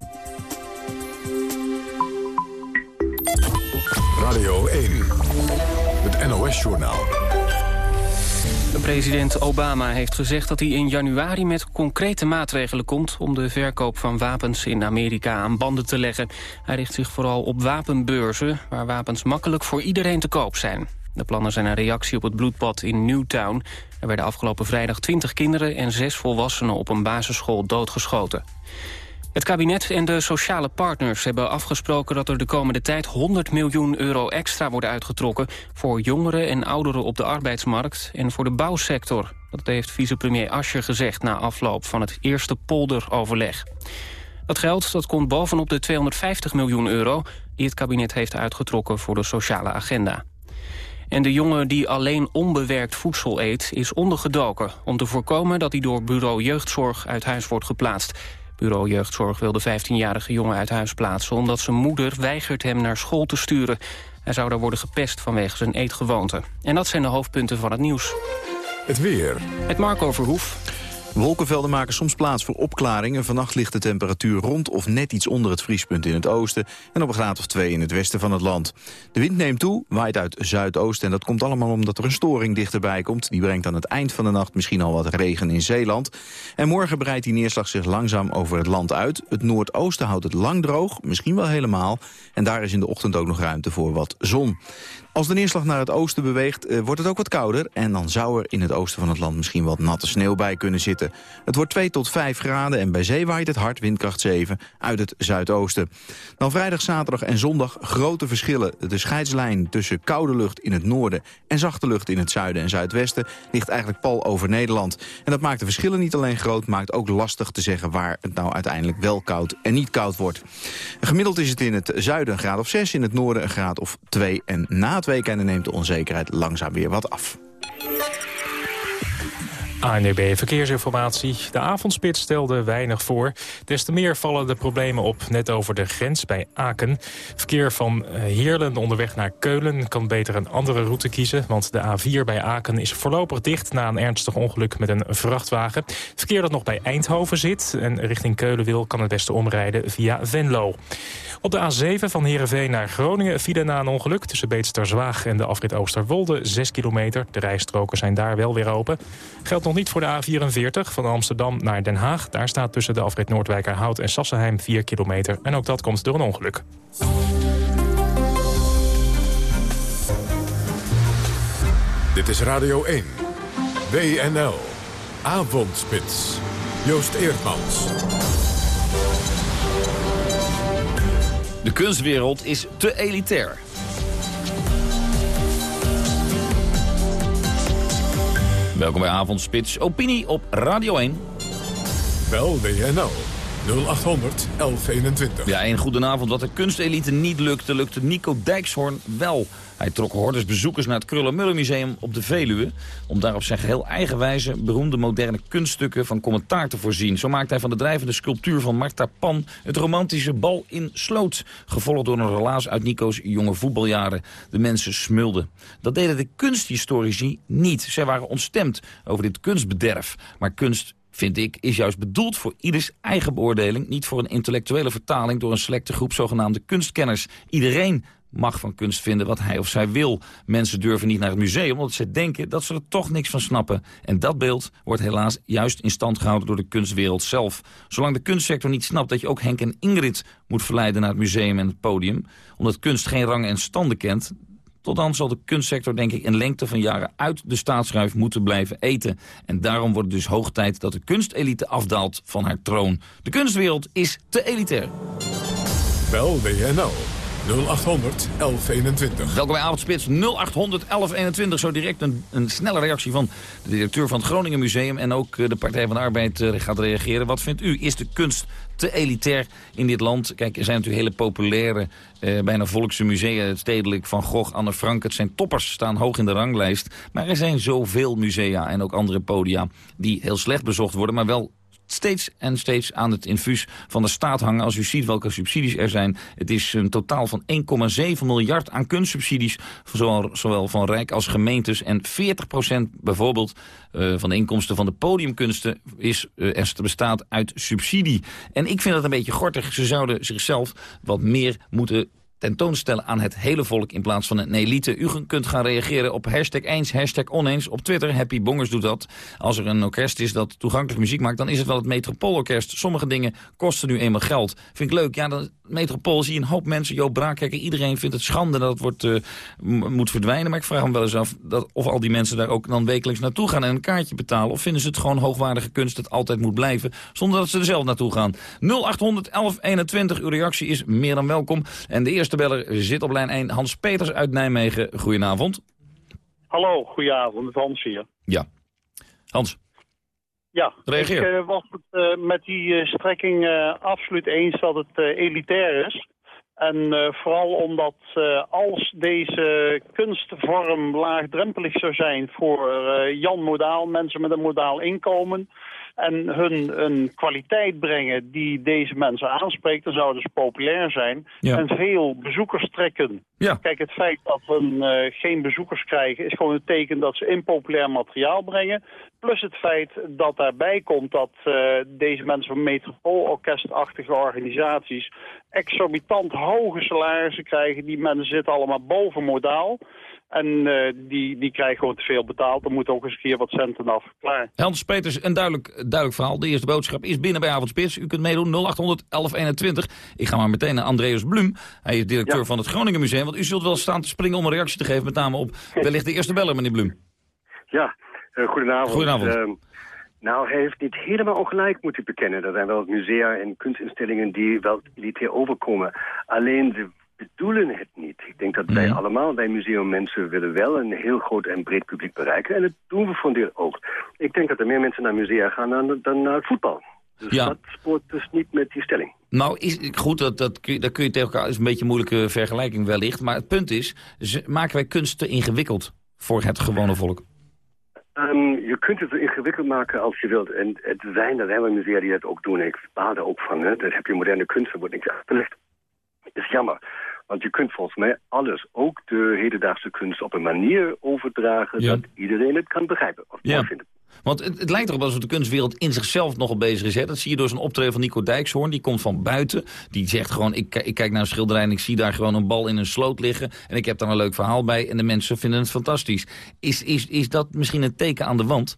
Radio 1, het NOS-journaal. President Obama heeft gezegd dat hij in januari met concrete maatregelen komt... om de verkoop van wapens in Amerika aan banden te leggen. Hij richt zich vooral op wapenbeurzen... waar wapens makkelijk voor iedereen te koop zijn. De plannen zijn een reactie op het bloedbad in Newtown. Er werden afgelopen vrijdag 20 kinderen en zes volwassenen... op een basisschool doodgeschoten. Het kabinet en de sociale partners hebben afgesproken dat er de komende tijd 100 miljoen euro extra wordt uitgetrokken voor jongeren en ouderen op de arbeidsmarkt en voor de bouwsector. Dat heeft vicepremier Ascher gezegd na afloop van het eerste polderoverleg. Dat geld dat komt bovenop de 250 miljoen euro die het kabinet heeft uitgetrokken voor de sociale agenda. En de jongen die alleen onbewerkt voedsel eet is ondergedoken... om te voorkomen dat hij door bureau jeugdzorg uit huis wordt geplaatst. Bureau Jeugdzorg wil de 15-jarige jongen uit huis plaatsen... omdat zijn moeder weigert hem naar school te sturen. Hij zou daar worden gepest vanwege zijn eetgewoonte. En dat zijn de hoofdpunten van het nieuws. Het weer. Het Marco Verhoef. Wolkenvelden maken soms plaats voor opklaringen. Vannacht ligt de temperatuur rond of net iets onder het vriespunt in het oosten... en op een graad of twee in het westen van het land. De wind neemt toe, waait uit zuidoosten... en dat komt allemaal omdat er een storing dichterbij komt. Die brengt aan het eind van de nacht misschien al wat regen in Zeeland. En morgen breidt die neerslag zich langzaam over het land uit. Het noordoosten houdt het lang droog, misschien wel helemaal... en daar is in de ochtend ook nog ruimte voor wat zon. Als de neerslag naar het oosten beweegt, eh, wordt het ook wat kouder... en dan zou er in het oosten van het land misschien wat natte sneeuw bij kunnen zitten. Het wordt 2 tot 5 graden en bij zee waait het hard windkracht 7 uit het zuidoosten. Dan vrijdag, zaterdag en zondag grote verschillen. De scheidslijn tussen koude lucht in het noorden en zachte lucht in het zuiden en zuidwesten... ligt eigenlijk pal over Nederland. En dat maakt de verschillen niet alleen groot, maakt ook lastig te zeggen... waar het nou uiteindelijk wel koud en niet koud wordt. Gemiddeld is het in het zuiden een graad of 6, in het noorden een graad of 2 en na het weekende neemt de onzekerheid langzaam weer wat af. ANEB Verkeersinformatie. De avondspits stelde weinig voor. Des te meer vallen de problemen op net over de grens bij Aken. Verkeer van eh, Heerlen onderweg naar Keulen kan beter een andere route kiezen... want de A4 bij Aken is voorlopig dicht na een ernstig ongeluk met een vrachtwagen. Verkeer dat nog bij Eindhoven zit en richting Keulen wil... kan het beste omrijden via Venlo. Op de A7 van Heerenveen naar Groningen vielen na een ongeluk... tussen Beetsterzwaag en de afrit Oosterwolde 6 kilometer. De rijstroken zijn daar wel weer open. Geldt nog niet voor de A44 van Amsterdam naar Den Haag. Daar staat tussen de afrit Noordwijkerhout en Sassenheim 4 kilometer. En ook dat komt door een ongeluk. Dit is Radio 1. WNL. Avondspits. Joost Eerdmans. De kunstwereld is te elitair. Welkom bij Avondspits. Opinie op Radio 1. Bel WNL 0800 1121. Ja, een goedenavond. Wat de kunstelite niet lukte, lukte Nico Dijkshoorn wel. Hij trok hordes bezoekers naar het Krullenmullen Museum op de Veluwe... om daar op zijn geheel eigen wijze beroemde moderne kunststukken van commentaar te voorzien. Zo maakte hij van de drijvende sculptuur van Marta Pan het romantische bal in sloot. Gevolgd door een relaas uit Nico's jonge voetbaljaren. De mensen smulden. Dat deden de kunsthistorici niet. Zij waren ontstemd over dit kunstbederf. Maar kunst vind ik, is juist bedoeld voor ieders eigen beoordeling... niet voor een intellectuele vertaling door een selecte groep zogenaamde kunstkenners. Iedereen mag van kunst vinden wat hij of zij wil. Mensen durven niet naar het museum omdat ze denken dat ze er toch niks van snappen. En dat beeld wordt helaas juist in stand gehouden door de kunstwereld zelf. Zolang de kunstsector niet snapt dat je ook Henk en Ingrid moet verleiden naar het museum en het podium... omdat kunst geen rangen en standen kent... Tot dan zal de kunstsector denk ik in lengte van jaren uit de staatsruif moeten blijven eten. En daarom wordt het dus hoog tijd dat de kunstelite afdaalt van haar troon. De kunstwereld is te elitair. Bel WNL 0800 1121. Welkom bij Avondspits 0800 1121. Zo direct een, een snelle reactie van de directeur van het Groningen Museum... en ook eh, de Partij van de Arbeid eh, gaat reageren. Wat vindt u? Is de kunst te elitair in dit land? Kijk, er zijn natuurlijk hele populaire, eh, bijna volkse musea. Het Stedelijk, Van Gogh, Anne Frank. Het zijn toppers, staan hoog in de ranglijst. Maar er zijn zoveel musea en ook andere podia... die heel slecht bezocht worden, maar wel steeds en steeds aan het infuus van de staat hangen. Als u ziet welke subsidies er zijn. Het is een totaal van 1,7 miljard aan kunstsubsidies. Zowel, van Rijk als gemeentes. En 40% bijvoorbeeld uh, van de inkomsten van de podiumkunsten is, uh, bestaat uit subsidie. En ik vind dat een beetje gortig. Ze zouden zichzelf wat meer moeten tentoonstellen aan het hele volk in plaats van een elite. U kunt gaan reageren op hashtag eens, hashtag oneens. Op Twitter, Happy Bongers doet dat. Als er een orkest is dat toegankelijk muziek maakt... dan is het wel het Metropoolorkest. Sommige dingen kosten nu eenmaal geld. Vind ik leuk. Ja, dan Metropool zie je een hoop mensen. Joop Braakhekker, iedereen vindt het schande dat het wordt, uh, moet verdwijnen. Maar ik vraag me wel eens af dat, of al die mensen daar ook dan wekelijks naartoe gaan... en een kaartje betalen. Of vinden ze het gewoon hoogwaardige kunst dat altijd moet blijven... zonder dat ze er zelf naartoe gaan. 0800 1121, uw reactie is meer dan welkom. En de eerste beller zit op lijn 1, Hans Peters uit Nijmegen. Goedenavond. Hallo, goedenavond. Hans hier. Ja. Hans. Ja, Reageer. ik uh, was het uh, met die uh, strekking absoluut eens dat het elitair is. En vooral omdat als deze kunstvorm laagdrempelig zou zijn voor Jan Modaal, mensen met een modaal inkomen en hun een kwaliteit brengen die deze mensen aanspreekt, dan zouden ze populair zijn Ja. en veel bezoekers trekken. Ja. Kijk, het feit dat we uh, geen bezoekers krijgen is gewoon een teken dat ze impopulair materiaal brengen. Plus het feit dat daarbij komt dat uh, deze mensen van metropoolorkestachtige organisaties exorbitant hoge salarissen krijgen. Die mensen zitten allemaal boven modaal. En uh, die, die krijgen gewoon te veel betaald. Er moet ook eens een keer wat centen af. Klaar. Hans Peters, een duidelijk, duidelijk verhaal. De eerste boodschap is binnen bij Avondspits. U kunt meedoen 0800 1121. Ik ga maar meteen naar Andreas Blum. Hij is directeur ja. van het Groningen Museum. Want u zult wel staan te springen om een reactie te geven. Met name op wellicht de eerste beller, meneer Blum. Ja, uh, goedenavond. Goedenavond. Uh, nou, hij heeft niet helemaal ongelijk, moet ik bekennen. Er zijn wel musea en kunstinstellingen die wel elitair overkomen. Alleen de bedoelen het niet. Ik denk dat wij allemaal bij museummensen willen wel een heel groot en breed publiek bereiken. En dat doen we voor deel ook. Ik denk dat er meer mensen naar musea gaan dan, dan naar het voetbal. Dus Ja. dat spoort dus niet met die stelling. Nou, is, goed, dat, dat, kun je- dat kun je tegen elkaar... is een beetje een moeilijke vergelijking wellicht. Maar het punt is, maken wij kunst te ingewikkeld voor het gewone volk? Ehm, je kunt het zo ingewikkeld maken als je wilt. En het zijn, er wel musea die dat ook doen. Ik baal er ook van. Hè. Dan heb je moderne kunst, wordt niks uitgelegd. Het is jammer. Want je kunt volgens mij alles, ook de hedendaagse kunst, op een manier overdragen Ja. dat iedereen het kan begrijpen. Of Ja. vindt. Want het, het lijkt erop alsof de kunstwereld in zichzelf nogal bezig is. Hè? Dat zie je door zo'n optreden van Nico Dijkshoorn. Die komt van buiten. Die zegt gewoon, ik, ik kijk naar een schilderij en ik zie daar gewoon een bal in een sloot liggen. En ik heb daar een leuk verhaal bij. En de mensen vinden het fantastisch. Is, is, is dat misschien een teken aan de wand?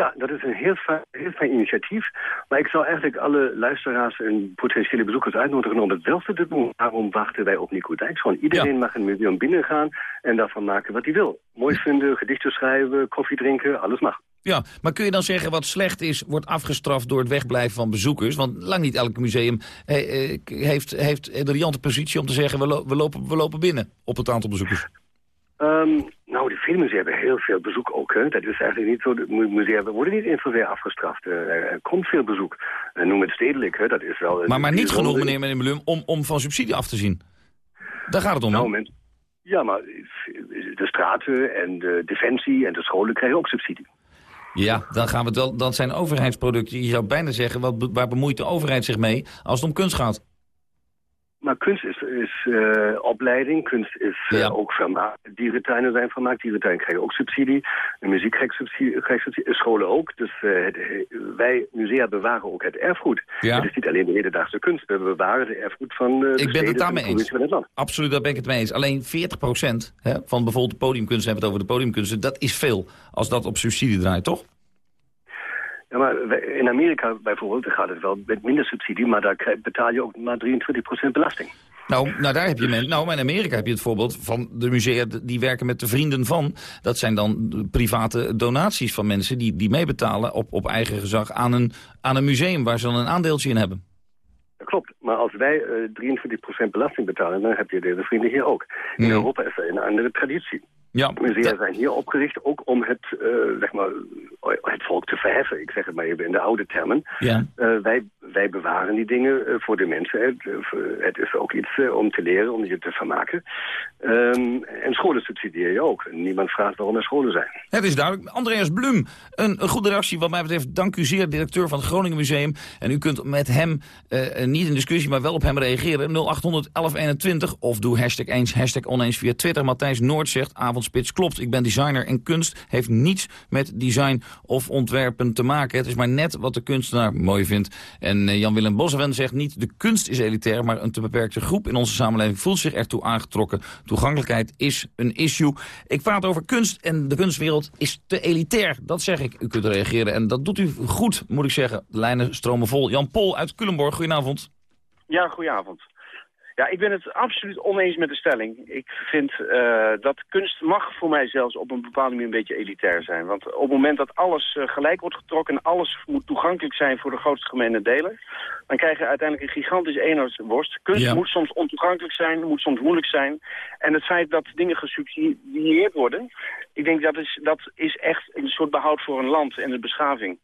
Ja, dat is een heel fijn, heel fijn initiatief. Maar ik zou eigenlijk alle luisteraars en potentiële bezoekers uitnodigen om het wel te doen. Waarom wachten wij op Nico Dijks? Gewoon iedereen mag een museum binnengaan en daarvan maken wat hij wil. Mooi vinden, gedichten schrijven, koffie drinken, alles mag. Ja, maar kun je dan zeggen wat slecht is, wordt afgestraft door het wegblijven van bezoekers? Want lang niet elk museum eh, eh, heeft, heeft de riante positie om te zeggen, we, lo- we, lopen, we lopen binnen op het aantal bezoekers. Ehm, nou, de filmmusea hebben heel veel bezoek ook. Hè. Dat is eigenlijk niet zo. De mu- musea worden niet in zozeer afgestraft. Eh, er, komt veel bezoek. Eh, noem het stedelijk, hè. dat is wel... Maar, maar niet genoeg, meneer, meneer Blum, om, om van subsidie af te zien. Daar gaat het om? Nou, men- ja, maar de straten en de defensie en de scholen krijgen ook subsidie. Ja, dan gaan we het wel. Dat zijn overheidsproducten. Je zou bijna zeggen, wat, waar bemoeit de overheid zich mee als het om kunst gaat? Maar kunst is, is eh, opleiding, kunst is eh, ook vermaak. Dierentuinen zijn vermaakt, dierentuinen krijgen ook subsidie. De muziek krijgt subsidie, krijgt subsidie scholen ook. Dus eh, wij musea bewaren ook het erfgoed. Ja. Het is niet alleen de hedendaagse kunst, we bewaren het erfgoed van de Ik ben het daarmee eens. het land. Absoluut, daar ben ik het mee eens. Alleen 40 hè, van bijvoorbeeld de podiumkunsten, hebben we het over de podiumkunsten, dat is veel als dat op subsidie draait, toch? Ja, maar in Amerika bijvoorbeeld gaat het wel met minder subsidie, maar daar betaal je ook maar 23% belasting. Nou, nou, daar heb je men, nou, in Amerika heb je het voorbeeld van de musea die werken met de vrienden van. Dat zijn dan private donaties van mensen die, die meebetalen op, op eigen gezag aan een, aan een museum waar ze dan een aandeeltje in hebben. Dat klopt, maar als wij eh 23% belasting betalen, dan heb je deze vrienden hier ook. In Europa is er een andere traditie. Ja, Musea zijn hier opgericht ook om het, eh, zeg maar, het volk te verheffen. Ik zeg het maar even in de oude termen. Ja. Eh, wij, wij bewaren die dingen eh, voor de mensen. Het, het is ook iets om te leren, om je te vermaken. Ehm, en scholen subsidieer je ook. Niemand vraagt waarom er scholen zijn. Het is duidelijk. Andreas Blum, een, goede reactie wat mij betreft. Dank u zeer, directeur van het Groningen Museum. En u kunt met hem, eh, eh, niet in discussie, maar wel op hem reageren. 0800 1121 of doe hashtag eens, hashtag oneens via Twitter. Matthijs Noord zegt, avondspits klopt. Ik ben designer en kunst heeft niets met design of ontwerpen te maken. Het is maar net wat de kunstenaar mooi vindt. En eh, Jan-Willem Bosseven zegt niet, de kunst is elitair, maar een te beperkte groep in onze samenleving voelt zich ertoe aangetrokken. Toegankelijkheid is een issue. Ik praat over kunst en de kunstwereld is te elitair. Dat zeg ik. U kunt reageren en dat doet u goed, moet ik zeggen. De lijnen stromen vol. Jan Pol uit Culemborg, goedenavond. Ja, goedenavond. Ja, ik ben het absoluut oneens met de stelling. Ik vind eh, dat kunst mag voor mij zelfs op een bepaalde manier een beetje elitair zijn. Want op het moment dat alles eh, gelijk wordt getrokken en alles moet toegankelijk zijn voor de grootste gemene deler, dan krijg je uiteindelijk een gigantische eenheidsworst. Kunst Ja. moet soms ontoegankelijk zijn, moet soms moeilijk zijn. En het feit dat dingen gesubsidieerd worden, ik denk dat is, dat is echt een soort behoud voor een land en de beschaving.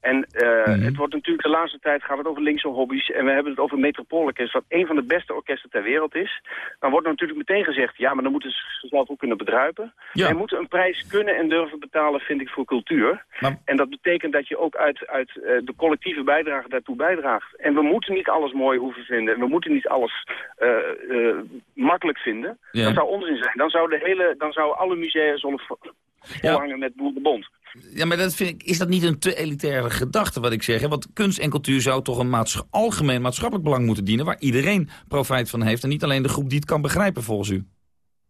En eh, het wordt natuurlijk de laatste tijd gaat het over linkse hobby's. En we hebben het over Metropoolorkest, wat een van de beste orkesten ter wereld is. Dan wordt natuurlijk meteen gezegd, ja, maar dan moeten ze zichzelf ook kunnen bedruipen. Ja. Moeten een prijs kunnen en durven betalen, vind ik, voor cultuur. En dat betekent dat je ook uit, uit eh, de collectieve bijdrage daartoe bijdraagt. En we moeten niet alles mooi hoeven vinden. En we moeten niet alles eh, makkelijk vinden. Ja. Dat zou onzin zijn. Dan zou de hele, dan zouden alle musea zullen vo- volhangen met Boerenbond. Ja, maar dat vind ik, is dat niet een te elitaire gedachte wat ik zeg? hè? Want kunst en cultuur zou toch een algemeen maatschappelijk belang moeten dienen... waar iedereen profijt van heeft en niet alleen de groep die het kan begrijpen volgens u.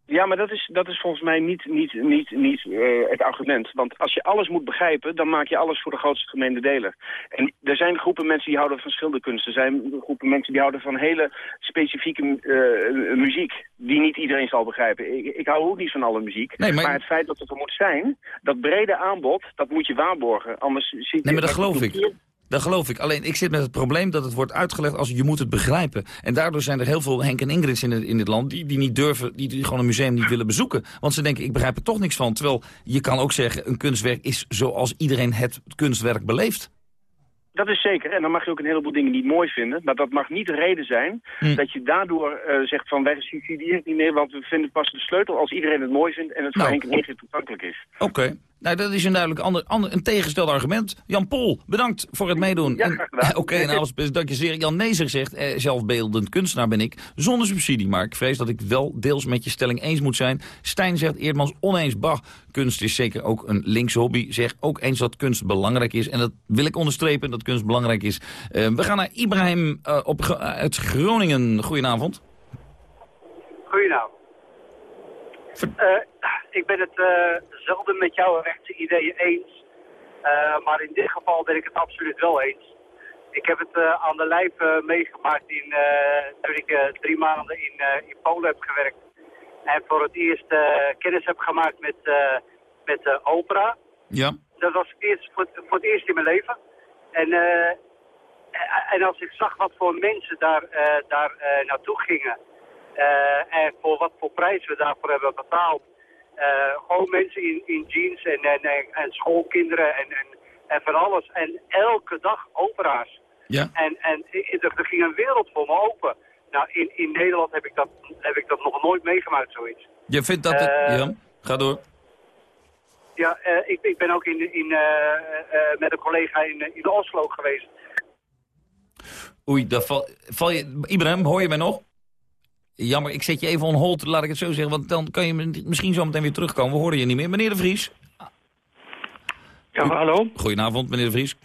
Ja, maar dat is, dat is volgens mij niet, niet, niet, niet eh, het argument. Want als je alles moet begrijpen, dan maak je alles voor de grootste gemeende deler. En er zijn groepen mensen die houden van schilderkunst. Er zijn groepen mensen die houden van hele specifieke eh, muziek. Die niet iedereen zal begrijpen. Ik, ik hou ook niet van alle muziek. Nee, maar- het feit dat het er moet zijn, dat brede aanbod, dat moet je waarborgen. Anders zie je... Nee, maar dat geloof ik. Dat geloof ik. Alleen ik zit met het probleem dat het wordt uitgelegd als je moet het begrijpen. En daardoor zijn er heel veel Henk en Ingrids in, het- in dit land die, die niet durven, die, die gewoon een museum niet willen bezoeken. Want ze denken, ik begrijp er toch niks van. Terwijl je kan ook zeggen, een kunstwerk is zoals iedereen het kunstwerk beleeft. Dat is zeker. En dan mag je ook een heleboel dingen niet mooi vinden. Maar dat mag niet de reden zijn Hm. dat je daardoor eh, zegt van wij subsidiëren het niet meer. Want we vinden pas de sleutel als iedereen het mooi vindt en het voor Nou. Henk en Ingrid toegankelijk is. Oké. Nou, dat is een duidelijk ander, ander, een tegengesteld argument. Jan Pol, bedankt voor het meedoen. Ja, En- graag gedaan. Oké, en avondspits, dank je zeer. Jan Nezer zegt, eh, zelfbeeldend kunstenaar ben ik, zonder subsidie. Maar ik vrees dat ik wel deels met je stelling eens moet zijn. Stijn zegt, Eerdmans oneens, bah, kunst is zeker ook een linkse hobby. Zeg ook eens dat kunst belangrijk is. En dat wil ik onderstrepen, dat kunst belangrijk is. Eh, we gaan naar Ibrahim eh, op, Gro- uit Groningen. Goedenavond. Goedenavond. Eh, ik ben het eh, zelden met jouw rechtse ideeën eens. Eh, maar in dit geval ben ik het absoluut wel eens. Ik heb het eh, aan de lijf meegemaakt in, toen ik drie maanden in, in Polen heb gewerkt. En voor het eerst kennis heb gemaakt met, met opera. Ja. Dat was eerst, voor, het- voor het eerst in mijn leven. En, en als ik zag wat voor mensen daar, daar naartoe gingen... en voor wat voor prijs we daarvoor hebben betaald... gewoon mensen in, in jeans en, en, en schoolkinderen en, en, en van alles. En elke dag opera's. Ja. En, en er, ging een wereld voor me open. Nou, in, in Nederland heb ik, dat, heb ik dat nog nooit meegemaakt, zoiets. Je vindt dat... Het, Eh, ja, ga door. Ja, eh, ik, ik ben ook in, in, eh, eh, met een collega in, in Oslo geweest. Oei, daar val, val je... Ibrahim, hoor je mij nog? Jammer, ik zet je even on hold, laat ik het zo zeggen. Want dan kan je misschien zo meteen weer terugkomen. We horen je niet meer. Meneer de Vries. Ja, hallo. Goedenavond, meneer de Vries.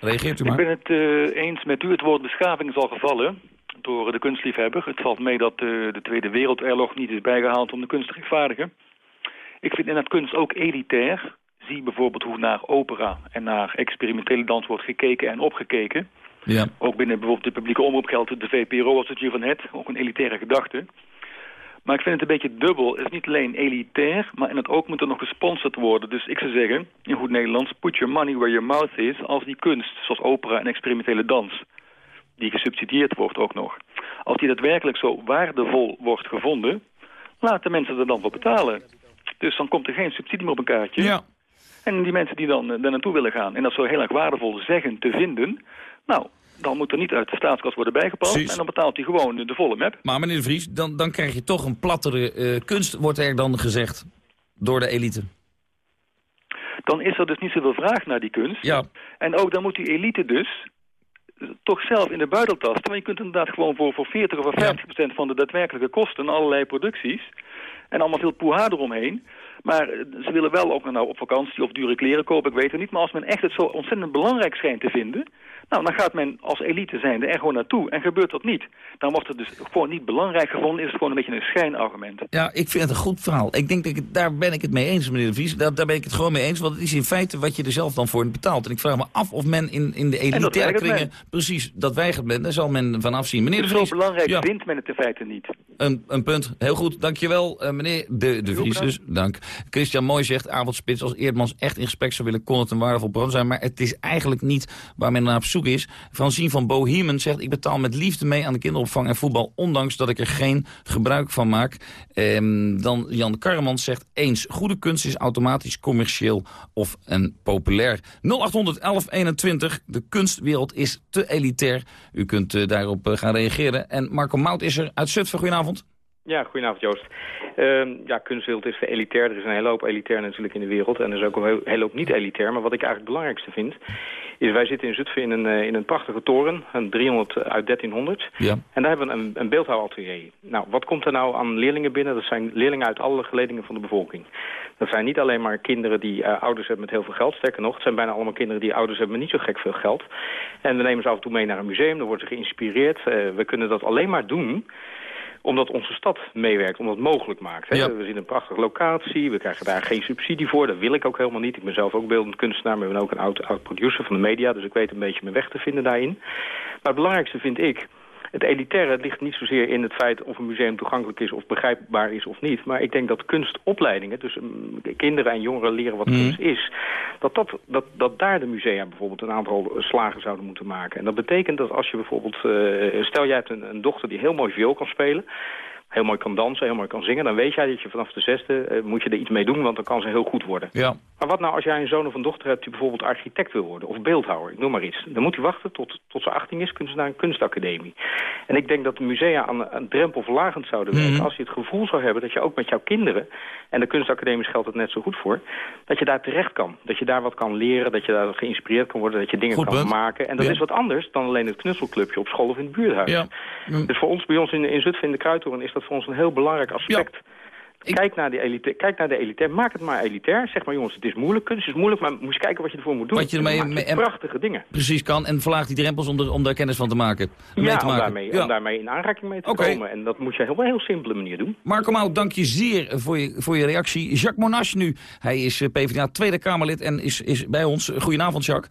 Reageert u Ik maar. ben het eh, eens met u. Het woord beschaving is al gevallen door de kunstliefhebber. Het valt mee dat eh, de Tweede Wereldoorlog niet is bijgehaald om de kunst te rechtvaardigen. Ik vind inderdaad kunst ook elitair. Zie bijvoorbeeld hoe naar opera en naar experimentele dans wordt gekeken en opgekeken. Ja. Ook binnen bijvoorbeeld de publieke omroep geldt de VPRO als het je van het. Ook een elitaire gedachte. Maar ik vind het een beetje dubbel. Het is niet alleen elitair, maar in het ook moet er nog gesponsord worden. Dus ik zou zeggen, in goed Nederlands, put your money where your mouth is... als die kunst, zoals opera en experimentele dans, die gesubsidieerd wordt ook nog... als die daadwerkelijk zo waardevol wordt gevonden, laat de mensen er dan voor betalen. Dus dan komt er geen subsidie meer op een kaartje. Ja. En die mensen die dan eh, daar naartoe willen gaan en dat zo heel erg waardevol zeggen te vinden... nou, dan moet er niet uit de staatskas worden bijgepast... Precies. en dan betaalt hij gewoon de volle map. Maar meneer de Vries, dan, dan krijg je toch een plattere eh, kunst, wordt er dan gezegd. Door de elite. dan is er dus niet zoveel vraag naar die kunst. Ja. En ook dan moet die elite dus eh, toch zelf in de buidel tasten. Want je kunt inderdaad gewoon voor, voor 40 of voor 50 procent van de daadwerkelijke kosten... allerlei producties en allemaal veel poeha eromheen... Maar ze willen wel ook nou op vakantie of dure kleren kopen, ik weet het niet. Maar als men echt het zo ontzettend belangrijk schijnt te vinden... nou, dan gaat men als elite zijnde er gewoon naartoe. En gebeurt dat niet, dan wordt het dus gewoon niet belangrijk gevonden... is het gewoon een beetje een schijnargument. Ja, ik vind het een goed verhaal. Ik denk dat ik, daar ben ik het mee eens, meneer de Vries. Daar, daar ben ik het gewoon mee eens, want het is in feite wat je er zelf dan voor betaalt. En ik vraag me af of men in, in de dat elitaire weigert kringen... Precies, dat weigert men. Daar zal men van afzien. Meneer de Dus zo Vries, belangrijk ja, vindt men het in feite niet. een, een punt. Heel goed, dankjewel, eh, meneer de, de Vries. Dus, dank. Christian Mooi zegt, avondspits, als Eerdmans echt in gesprek zou willen... kon het een waardevol programma zijn, maar het is eigenlijk niet waar men naar op zoek is. Francine van Bohemen zegt, ik betaal met liefde mee aan de kinderopvang en voetbal... ondanks dat ik er geen gebruik van maak. Ehm, dan Jan Karremans zegt, eens, goede kunst is automatisch commercieel of en populair. 0800 1121, de kunstwereld is te elitair. U kunt eh, daarop eh, gaan reageren. En Marco Mout is er uit Zutphen. Goedenavond. Ja, goedenavond Joost. Ehm, ja, kunstwereld is elitair. Er is een hele hoop elitair natuurlijk in de wereld. En er is ook een heel- hele hoop niet elitair. Maar wat ik eigenlijk het belangrijkste vind... is wij zitten in Zutphen in een, eh, in een prachtige toren. Een 300 uit 1300. Ja. En daar hebben we een, een beeldhouwatelier. Nou, wat komt er nou aan leerlingen binnen? Dat zijn leerlingen uit alle geledingen van de bevolking. Dat zijn niet alleen maar kinderen die eh, ouders hebben met heel veel geld. Sterker nog, het zijn bijna allemaal kinderen die ouders hebben met niet zo gek veel geld. En we nemen ze af en toe mee naar een museum. Dan worden ze geïnspireerd. Eh, we kunnen dat alleen maar doen omdat onze stad meewerkt, omdat het mogelijk maakt. Hè? Ja. We zien een prachtige locatie, we krijgen daar geen subsidie voor. Dat wil ik ook helemaal niet. Ik ben zelf ook beeldend kunstenaar, maar ik ben ook een oud, oud producer van de media. Dus ik weet een beetje mijn weg te vinden daarin. Maar het belangrijkste vind ik... Het elitaire ligt niet zozeer in het feit of een museum toegankelijk is of begrijpbaar is of niet. Maar ik denk dat kunstopleidingen, dus mm, kinderen en jongeren leren wat Mhm. kunst is, dat, dat, dat, dat daar de musea bijvoorbeeld een aantal slagen zouden moeten maken. En dat betekent dat als je bijvoorbeeld, eh, stel jij hebt een, een dochter die heel mooi viool kan spelen, heel mooi kan dansen, heel mooi kan zingen, dan weet jij dat je vanaf de zesde eh, moet je er iets mee doen, want dan kan ze heel goed worden. Ja. Maar wat nou als jij een zoon of een dochter hebt die bijvoorbeeld architect wil worden, of beeldhouwer, ik noem maar iets. Dan moet hij wachten tot, tot ze 18 is, kunnen ze naar een kunstacademie. En ik denk dat de musea aan een drempel verlagend zouden werken Mhm. als je het gevoel zou hebben dat je ook met jouw kinderen, en de kunstacademies geldt het net zo goed voor, dat je daar terecht kan. Dat je daar wat kan leren, dat je daar geïnspireerd kan worden, dat je dingen Goed kan maken. En dat Ja. is wat anders dan alleen het knutselclubje op school of in het buurthuis. Ja. Dus voor ons, bij ons in, in Zutphen in de Kruidtoren, is dat voor ons een heel belangrijk aspect. Kijk, naar de elite, kijk naar de elitair, maak het maar elitair. Zeg maar jongens, het is moeilijk, kunst is moeilijk, maar moet je kijken wat je ervoor moet doen. Wat je ermee- en- prachtige dingen. Precies kan. En verlaag die drempels om, er, om daar kennis van te maken. mee Ja, te om maken. daarmee, Ja. om daarmee in aanraking mee te komen. En dat moet je op een heel simpele manier doen. Marco Mout, dank je zeer voor je, voor je reactie. Jacques Monash nu. Hij is eh, PvdA Tweede Kamerlid en is, is bij ons. Goedenavond, Jacques.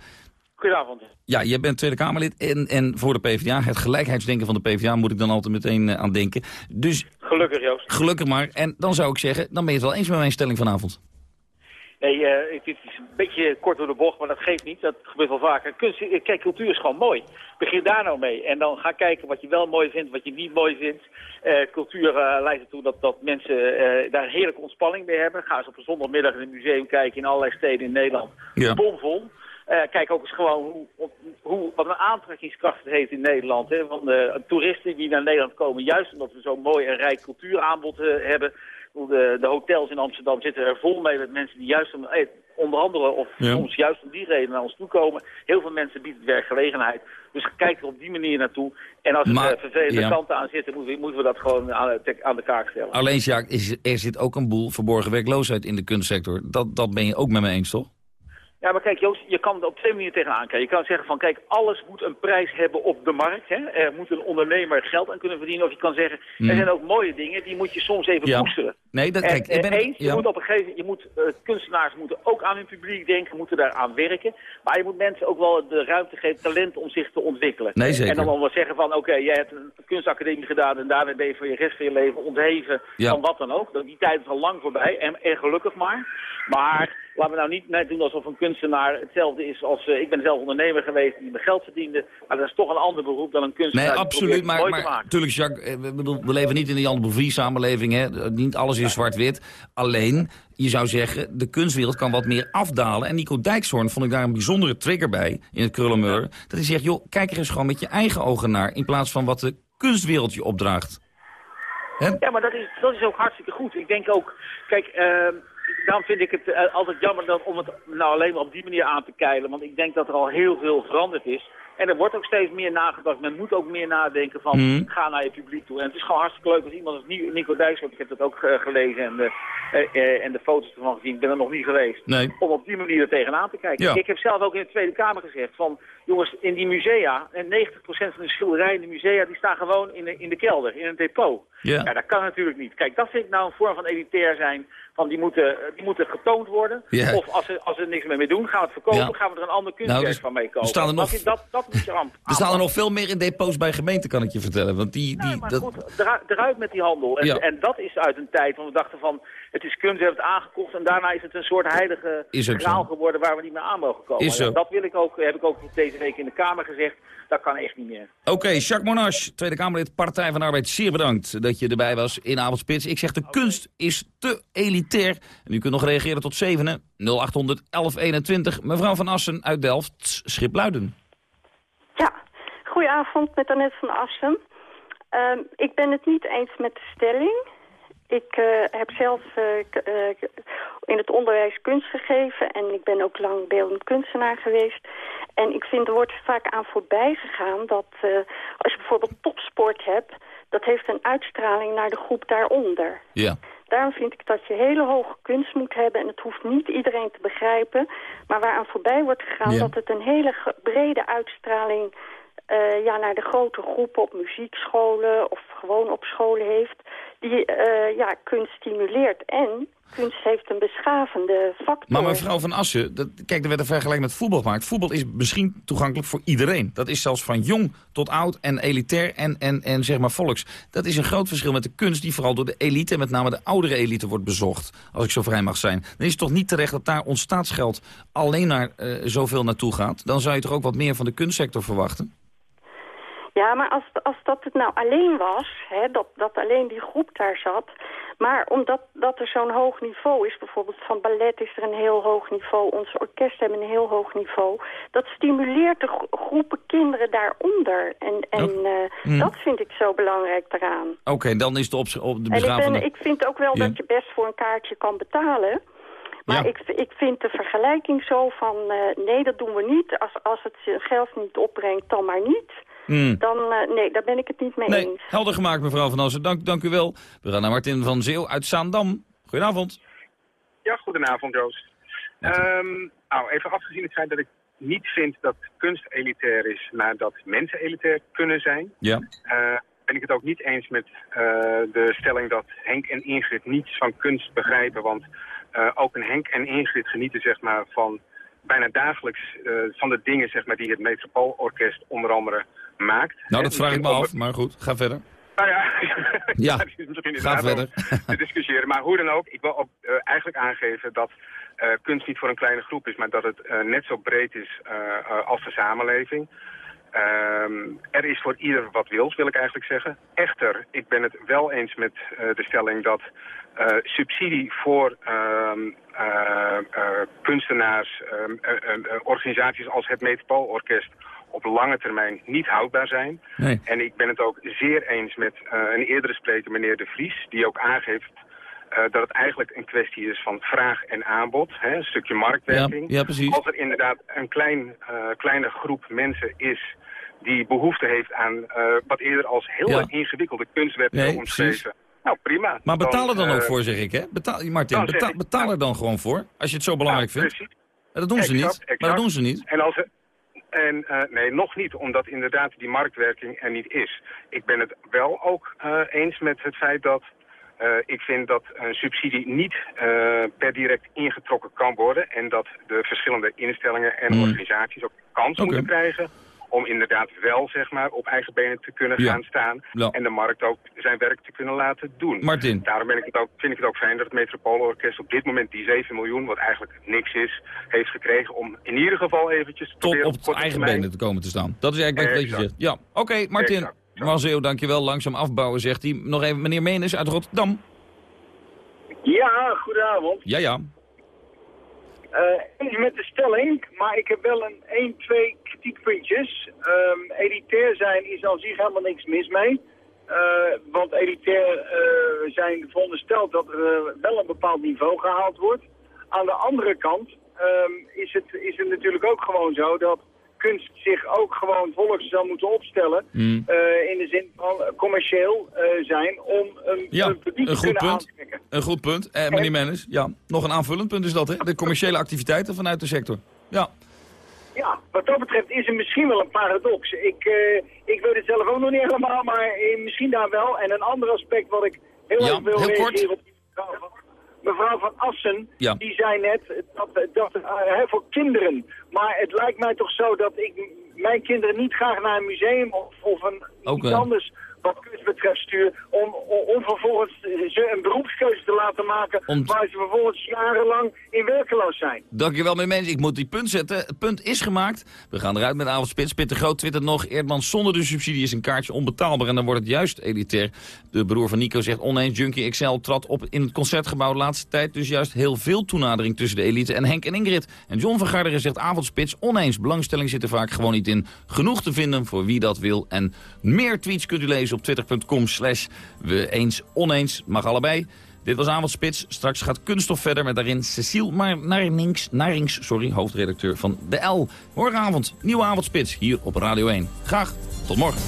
Goedenavond. Ja, jij bent Tweede Kamerlid en, en voor de PvdA. Het gelijkheidsdenken van de PvdA moet ik dan altijd meteen eh, aan denken. Dus Gelukkig, Joost. gelukkig maar. En dan zou ik zeggen, dan ben je het wel eens met mijn stelling vanavond. Nee, eh, het is een beetje kort door de bocht, maar dat geeft niet. Dat gebeurt wel vaker. Kunst, eh, kijk, cultuur is gewoon mooi. Begin daar nou mee. En dan ga kijken wat je wel mooi vindt, wat je niet mooi vindt. Cultuur leidt ertoe dat, dat mensen daar heerlijke ontspanning mee hebben. Ga eens op een zondagmiddag in een museum kijken in allerlei steden in Nederland. Ja. Bomvol. Eh, kijk ook eens gewoon hoe, hoe, wat een aantrekkingskracht het heeft in Nederland. Hè? Van de toeristen die naar Nederland komen, juist omdat we zo'n mooi en rijk cultuuraanbod eh, hebben. De, de hotels in Amsterdam zitten er vol mee met mensen die juist om, eh, onder andere of Ja. soms juist om die reden naar ons toe komen. Heel veel mensen bieden werkgelegenheid. Dus kijk er op die manier naartoe. En als er Maar- eh, vervelende ja. kanten aan zitten, moeten we, moeten we dat gewoon aan, de- aan de kaak stellen. Alleen, Sjaak, is, er zit ook een boel verborgen werkloosheid in de kunstsector. Dat, dat ben je ook met me eens, toch? Ja, maar kijk Joost, je kan er op twee manieren tegenaan kijken. Je kan zeggen van, kijk, alles moet een prijs hebben op de markt. Hè? Er moet een ondernemer geld aan kunnen verdienen. Of je kan zeggen, Mm. er zijn ook mooie dingen, die moet je soms even Ja. koesteren. Nee, dat, En, kijk, ik ben het- eens, je ja. moet op een gegeven je moet, eh, kunstenaars moeten ook aan hun publiek denken, moeten daaraan werken. Maar je moet mensen ook wel de ruimte geven, talent om zich te ontwikkelen. Nee, zeker. En dan wel zeggen van, oké, jij hebt een kunstacademie gedaan en daarmee ben je voor je rest van je leven ontheven Ja. van wat dan ook. Die tijd is al lang voorbij en, en gelukkig maar. Maar laten we nou niet net doen alsof een kunstenaar hetzelfde is als... eh, ik ben zelf ondernemer geweest die mijn geld verdiende. Maar dat is toch een ander beroep dan een kunstenaar. Nee, absoluut. Maar, natuurlijk, Jacques, eh, we, bedoel, we leven niet in die Jan de Bevries samenleving. Hè? Niet alles is zwart-wit. Alleen, je zou zeggen, de kunstwereld kan wat meer afdalen. En Nico Dijkshoorn vond ik daar een bijzondere trigger bij in het Krullenmeur. Dat hij zegt, joh, kijk er eens gewoon met je eigen ogen naar. In plaats van wat de kunstwereld je opdraagt. Ja, maar dat is, dat is ook hartstikke goed. Ik denk ook, kijk, ehm, daarom vind ik het eh, altijd jammer dan, om het nou alleen maar op die manier aan te keilen. Want ik denk dat er al heel veel veranderd is. En er wordt ook steeds meer nagedacht. Men moet ook meer nadenken van, Mhm. ga naar je publiek toe. En het is gewoon hartstikke leuk als iemand als Ni- Nico Dijkshoorn, ik heb dat ook eh, gelezen en de, eh, en de foto's ervan gezien. Ik ben er nog niet geweest. Nee. Om op die manier er tegenaan te kijken. Ja. Ik heb zelf ook in de Tweede Kamer gezegd van, jongens, in die musea, en 90% van de schilderijen in de musea, die staan gewoon in de, in de kelder, in een depot. Ja. Ja, dat kan natuurlijk niet. Kijk, dat vind ik nou een vorm van elitair zijn. Van die moeten, die moeten getoond worden. Ja. Of als ze, als ze er niks meer mee doen, gaan we het verkopen. Ja. Gaan we er een ander kunstwerk Nou, dus- van mee kopen. er staan er nog- Dat, dat, dat moet je aan. Er staan er nog veel meer in depots bij gemeenten, kan ik je vertellen. Want die, die, Maar dat, goed, eruit, eruit met die handel. En, Ja. en dat is uit een tijd, want we dachten van, het is kunst, we hebben het aangekocht. En daarna is het een soort heilige graal geworden waar we niet meer aan mogen komen. Is zo. Ja, dat wil ik ook, heb ik ook deze week in de Kamer gezegd. Dat kan echt niet meer. Oké, Jacques Monash, Tweede Kamerlid Partij van de Arbeid. Zeer bedankt dat je erbij was in Avondspits. Ik zeg, de kunst is te elitair. En u kunt nog reageren tot 7 0800 1121. Mevrouw van Assen uit Delft, Schipluiden. Goedenavond, met Annette van Assen. Ehm, ik ben het niet eens met de stelling. Ik eh, heb zelf eh, eh, in het onderwijs kunst gegeven en ik ben ook lang beeldend kunstenaar geweest. En ik vind er wordt vaak aan voorbij gegaan dat als je bijvoorbeeld topsport hebt, dat heeft een uitstraling naar de groep daaronder. Ja. Daarom vind ik dat je hele hoge kunst moet hebben. En het hoeft niet iedereen te begrijpen. Maar waaraan voorbij wordt gegaan Ja. dat het een hele brede uitstraling... ja, naar de grote groepen op muziekscholen of gewoon op scholen heeft. Die eh, ja, kunst stimuleert. En kunst heeft een beschavende factor. Maar mevrouw van Assen, dat, kijk, er werd een vergelijking met voetbal gemaakt. Voetbal is misschien toegankelijk voor iedereen. Dat is zelfs van jong tot oud en elitair en, en, en zeg maar volks. Dat is een groot verschil met de kunst die vooral door de elite... met name de oudere elite wordt bezocht, als ik zo vrij mag zijn. Dan is het toch niet terecht dat daar ons staatsgeld alleen naar eh, zoveel naartoe gaat? Dan zou je toch ook wat meer van de kunstsector verwachten? Ja, maar als, als dat het nou alleen was, hè, dat, dat alleen die groep daar zat... maar omdat dat er zo'n hoog niveau is, bijvoorbeeld van ballet is er een heel hoog niveau... onze orkesten hebben een heel hoog niveau... dat stimuleert de gro- groepen kinderen daaronder. En, en eh, Hmm. dat vind ik zo belangrijk daaraan. Oké, dan is de, op, op de En ik, beschavende... ben, ik vind ook wel Ja. dat je best voor een kaartje kan betalen... Maar Ja. ik, ik vind de vergelijking zo van, eh, nee, dat doen we niet. Als, als het geld niet opbrengt, dan maar niet. Hmm. Dan, eh, nee, daar ben ik het niet mee Nee, eens. helder gemaakt mevrouw van Assen. Dank, dank u wel. We gaan naar Martin van Zeeuw uit Zaandam. Goedenavond. Ja, goedenavond Joost. Ehm, nou, even afgezien het feit dat ik niet vind dat kunst elitair is, maar dat mensen elitair kunnen zijn, Ja. eh, ben ik het ook niet eens met eh, de stelling dat Henk en Ingrid niets van kunst begrijpen. Want eh, ook een Henk en Ingrid genieten zeg maar, van bijna dagelijks eh, van de dingen zeg maar, die het Metropoolorkest onder andere maakt. Nou, dat vraag ik me af, maar goed, ga verder. nou ja, Ja, misschien ga verder. te discussiëren. Maar hoe dan ook, ik wil ook eh, eigenlijk aangeven dat eh, kunst niet voor een kleine groep is, maar dat het eh, net zo breed is als de samenleving. Ehm, er is voor ieder wat wils, wil ik eigenlijk zeggen. Echter, ik ben het wel eens met de stelling dat subsidie voor ehm, kunstenaars, ehm, organisaties als het Metropoolorkest op lange termijn niet houdbaar zijn. Nee. En ik ben het ook zeer eens met een eerdere spreker, meneer De Vries, die ook aangeeft dat het eigenlijk een kwestie is van vraag en aanbod. Hè, een stukje marktwerking. Ja, ja, precies. Als er inderdaad een klein, kleine groep mensen is die behoefte heeft aan wat eerder als heel Ja. ingewikkelde kunstwetten Nee, omschreven. Nou, prima. Maar betaal er dan eh, ook voor, zeg ik, hè? Betaal, Martin, nou, betaal, betaal er dan gewoon voor, als je het zo belangrijk nou, vindt. Dat doen ze niet. Maar dat doen ze niet. En als en uh, nee, nog niet, omdat inderdaad die marktwerking er niet is. Ik ben het wel ook uh, eens met het feit dat uh, ik vind dat een subsidie niet per direct ingetrokken kan worden. En dat de verschillende instellingen en Mm. organisaties ook kans moeten krijgen om inderdaad wel zeg maar, op eigen benen te kunnen Ja. gaan staan. Ja. En de markt ook zijn werk te kunnen laten doen. Martin. Daarom ben ik het ook, vind ik het ook fijn dat het Metropoolorkest op dit moment die 7 miljoen, wat eigenlijk niks is, heeft gekregen om in ieder geval eventjes te Tot proberen op eigen termijn- benen te komen te staan. Dat is eigenlijk wat je zegt. Ja, oké, Martin. Exact. Mazeo, dankjewel. Langzaam afbouwen, zegt hij. Nog even meneer Menes uit Rotterdam. Ja, goedenavond. Ja, ja. Eh eens met de stelling, maar ik heb wel een 1, 2 kritiekpuntjes. Ehm elitair zijn is aan zich helemaal niks mis mee. Eh, want elitair eh, zijn verondersteld dat er wel een bepaald niveau gehaald wordt. Aan de andere kant ehm, is, het, is het natuurlijk ook gewoon zo dat kunst zich ook gewoon volks zou moeten opstellen. Hmm. eh, in de zin van commercieel eh, zijn om een, Ja, een publiek een te goed kunnen punt. aantrekken. Een goed punt. Eh, meneer Menes, ja. Nog een aanvullend punt is dat, hè? De commerciële activiteiten vanuit de sector. Ja. Ja, wat dat betreft is er misschien wel een paradox. Ik, eh, ik weet het zelf ook nog niet helemaal, maar misschien daar wel. En een ander aspect wat ik heel Ja, erg wil heel reageren kort. op die mevrouw van, Assen. Ja. Die zei net dat, dat eh, hè, voor kinderen. Maar het lijkt mij toch zo dat ik mijn kinderen niet graag naar een museum of, of een, iets anders wat kunst betreft stuur. Om, om, om vervolgens ze een beroepskeuze te laten maken Om- waar ze vervolgens jarenlang in werkeloos zijn. Dankjewel, meneer Menes. Ik moet die punt zetten. Het punt is gemaakt. We gaan eruit met avondspits. Pitter Groot twittert nog. Eerdmans zonder de subsidie is een kaartje onbetaalbaar. En dan wordt het juist elitair. De broer van Nico zegt oneens. Junkie XL trad op in het concertgebouw de laatste tijd. Dus juist heel veel toenadering tussen de elite en Henk en Ingrid. En John van Garderen zegt avondspits oneens. Belangstelling zit er vaak gewoon niet in. Genoeg te vinden voor wie dat wil. En meer tweets kunt u lezen op twitter.com slash we eens oneens. Mag allebei. Dit was Avondspits. Straks gaat Kunststof verder met daarin Cecile Mar Narings, Narings, sorry, hoofdredacteur van De L. Morgenavond, nieuwe Avondspits hier op Radio 1. Graag, tot morgen.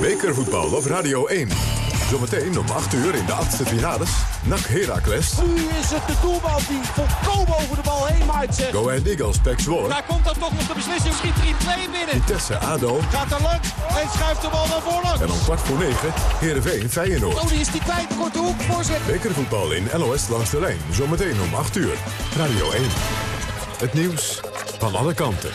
Bekervoetbal op Radio 1. Zometeen om 8 uur in de achtste finales. NAC Heracles. Nu is het de doelman die volkomen over de bal heen maait. Zeg. Go Ahead Eagles, Pek Zwolle. Daar komt dan toch nog de beslissing. Schiet er in twee binnen. Vitesse ADO. Gaat er langs en schuift de bal naar voren. En om kwart voor negen Heerenveen Feyenoord. Oh, die is die kwijt. Korte hoek, voorzet. Bekervoetbal in LOS langs de lijn. Zometeen om 8 uur. Radio 1. Het nieuws van alle kanten.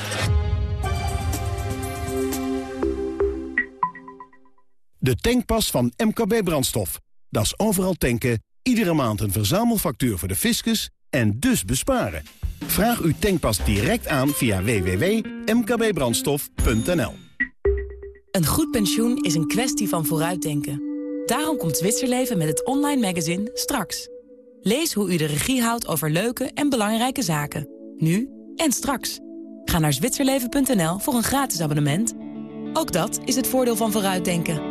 De tankpas van MKB Brandstof. Dat is overal tanken, iedere maand een verzamelfactuur voor de fiscus en dus besparen. Vraag uw tankpas direct aan via www.mkbbrandstof.nl Een goed pensioen is een kwestie van vooruitdenken. Daarom komt Zwitserleven met het online magazine Straks. Lees hoe u de regie houdt over leuke en belangrijke zaken. Nu en straks. Ga naar zwitserleven.nl voor een gratis abonnement. Ook dat is het voordeel van vooruitdenken.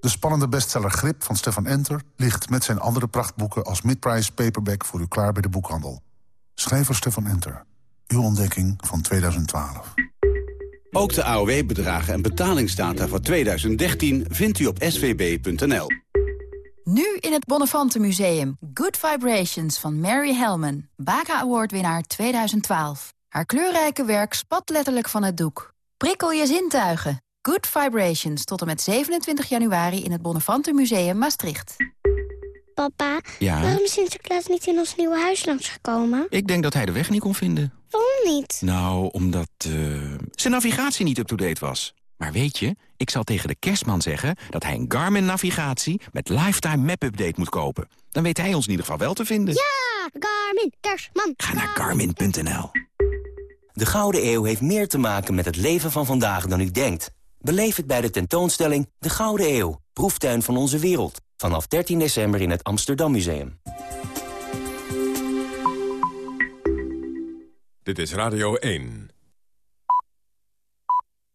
De spannende bestseller Grip van Stefan Enter ligt met zijn andere prachtboeken als midprice paperback voor u klaar bij de boekhandel. Schrijver Stefan Enter. Uw ontdekking van 2012. Ook de AOW-bedragen en betalingsdata voor 2013 vindt u op svb.nl. Nu in het Bonnefante Museum. Good Vibrations van Mary Hellman. Baca Award winnaar 2012. Haar kleurrijke werk spat letterlijk van het doek. Prikkel je zintuigen. Good Vibrations tot en met 27 januari in het Bonnefante Museum Maastricht. Papa, Ja? waarom is Sinterklaas niet in ons nieuwe huis langsgekomen? Ik denk dat hij de weg niet kon vinden. Waarom niet? Nou, omdat eh, zijn navigatie niet up-to-date was. Maar weet je, ik zal tegen de kerstman zeggen... dat hij een Garmin-navigatie met Lifetime Map-update moet kopen. Dan weet hij ons in ieder geval wel te vinden. Ja, Garmin, kerstman. Ga naar Garmin.nl. De Gouden Eeuw heeft meer te maken met het leven van vandaag dan u denkt. Beleef het bij de tentoonstelling De Gouden Eeuw, proeftuin van onze wereld. Vanaf 13 december in het Amsterdam Museum. Dit is Radio 1.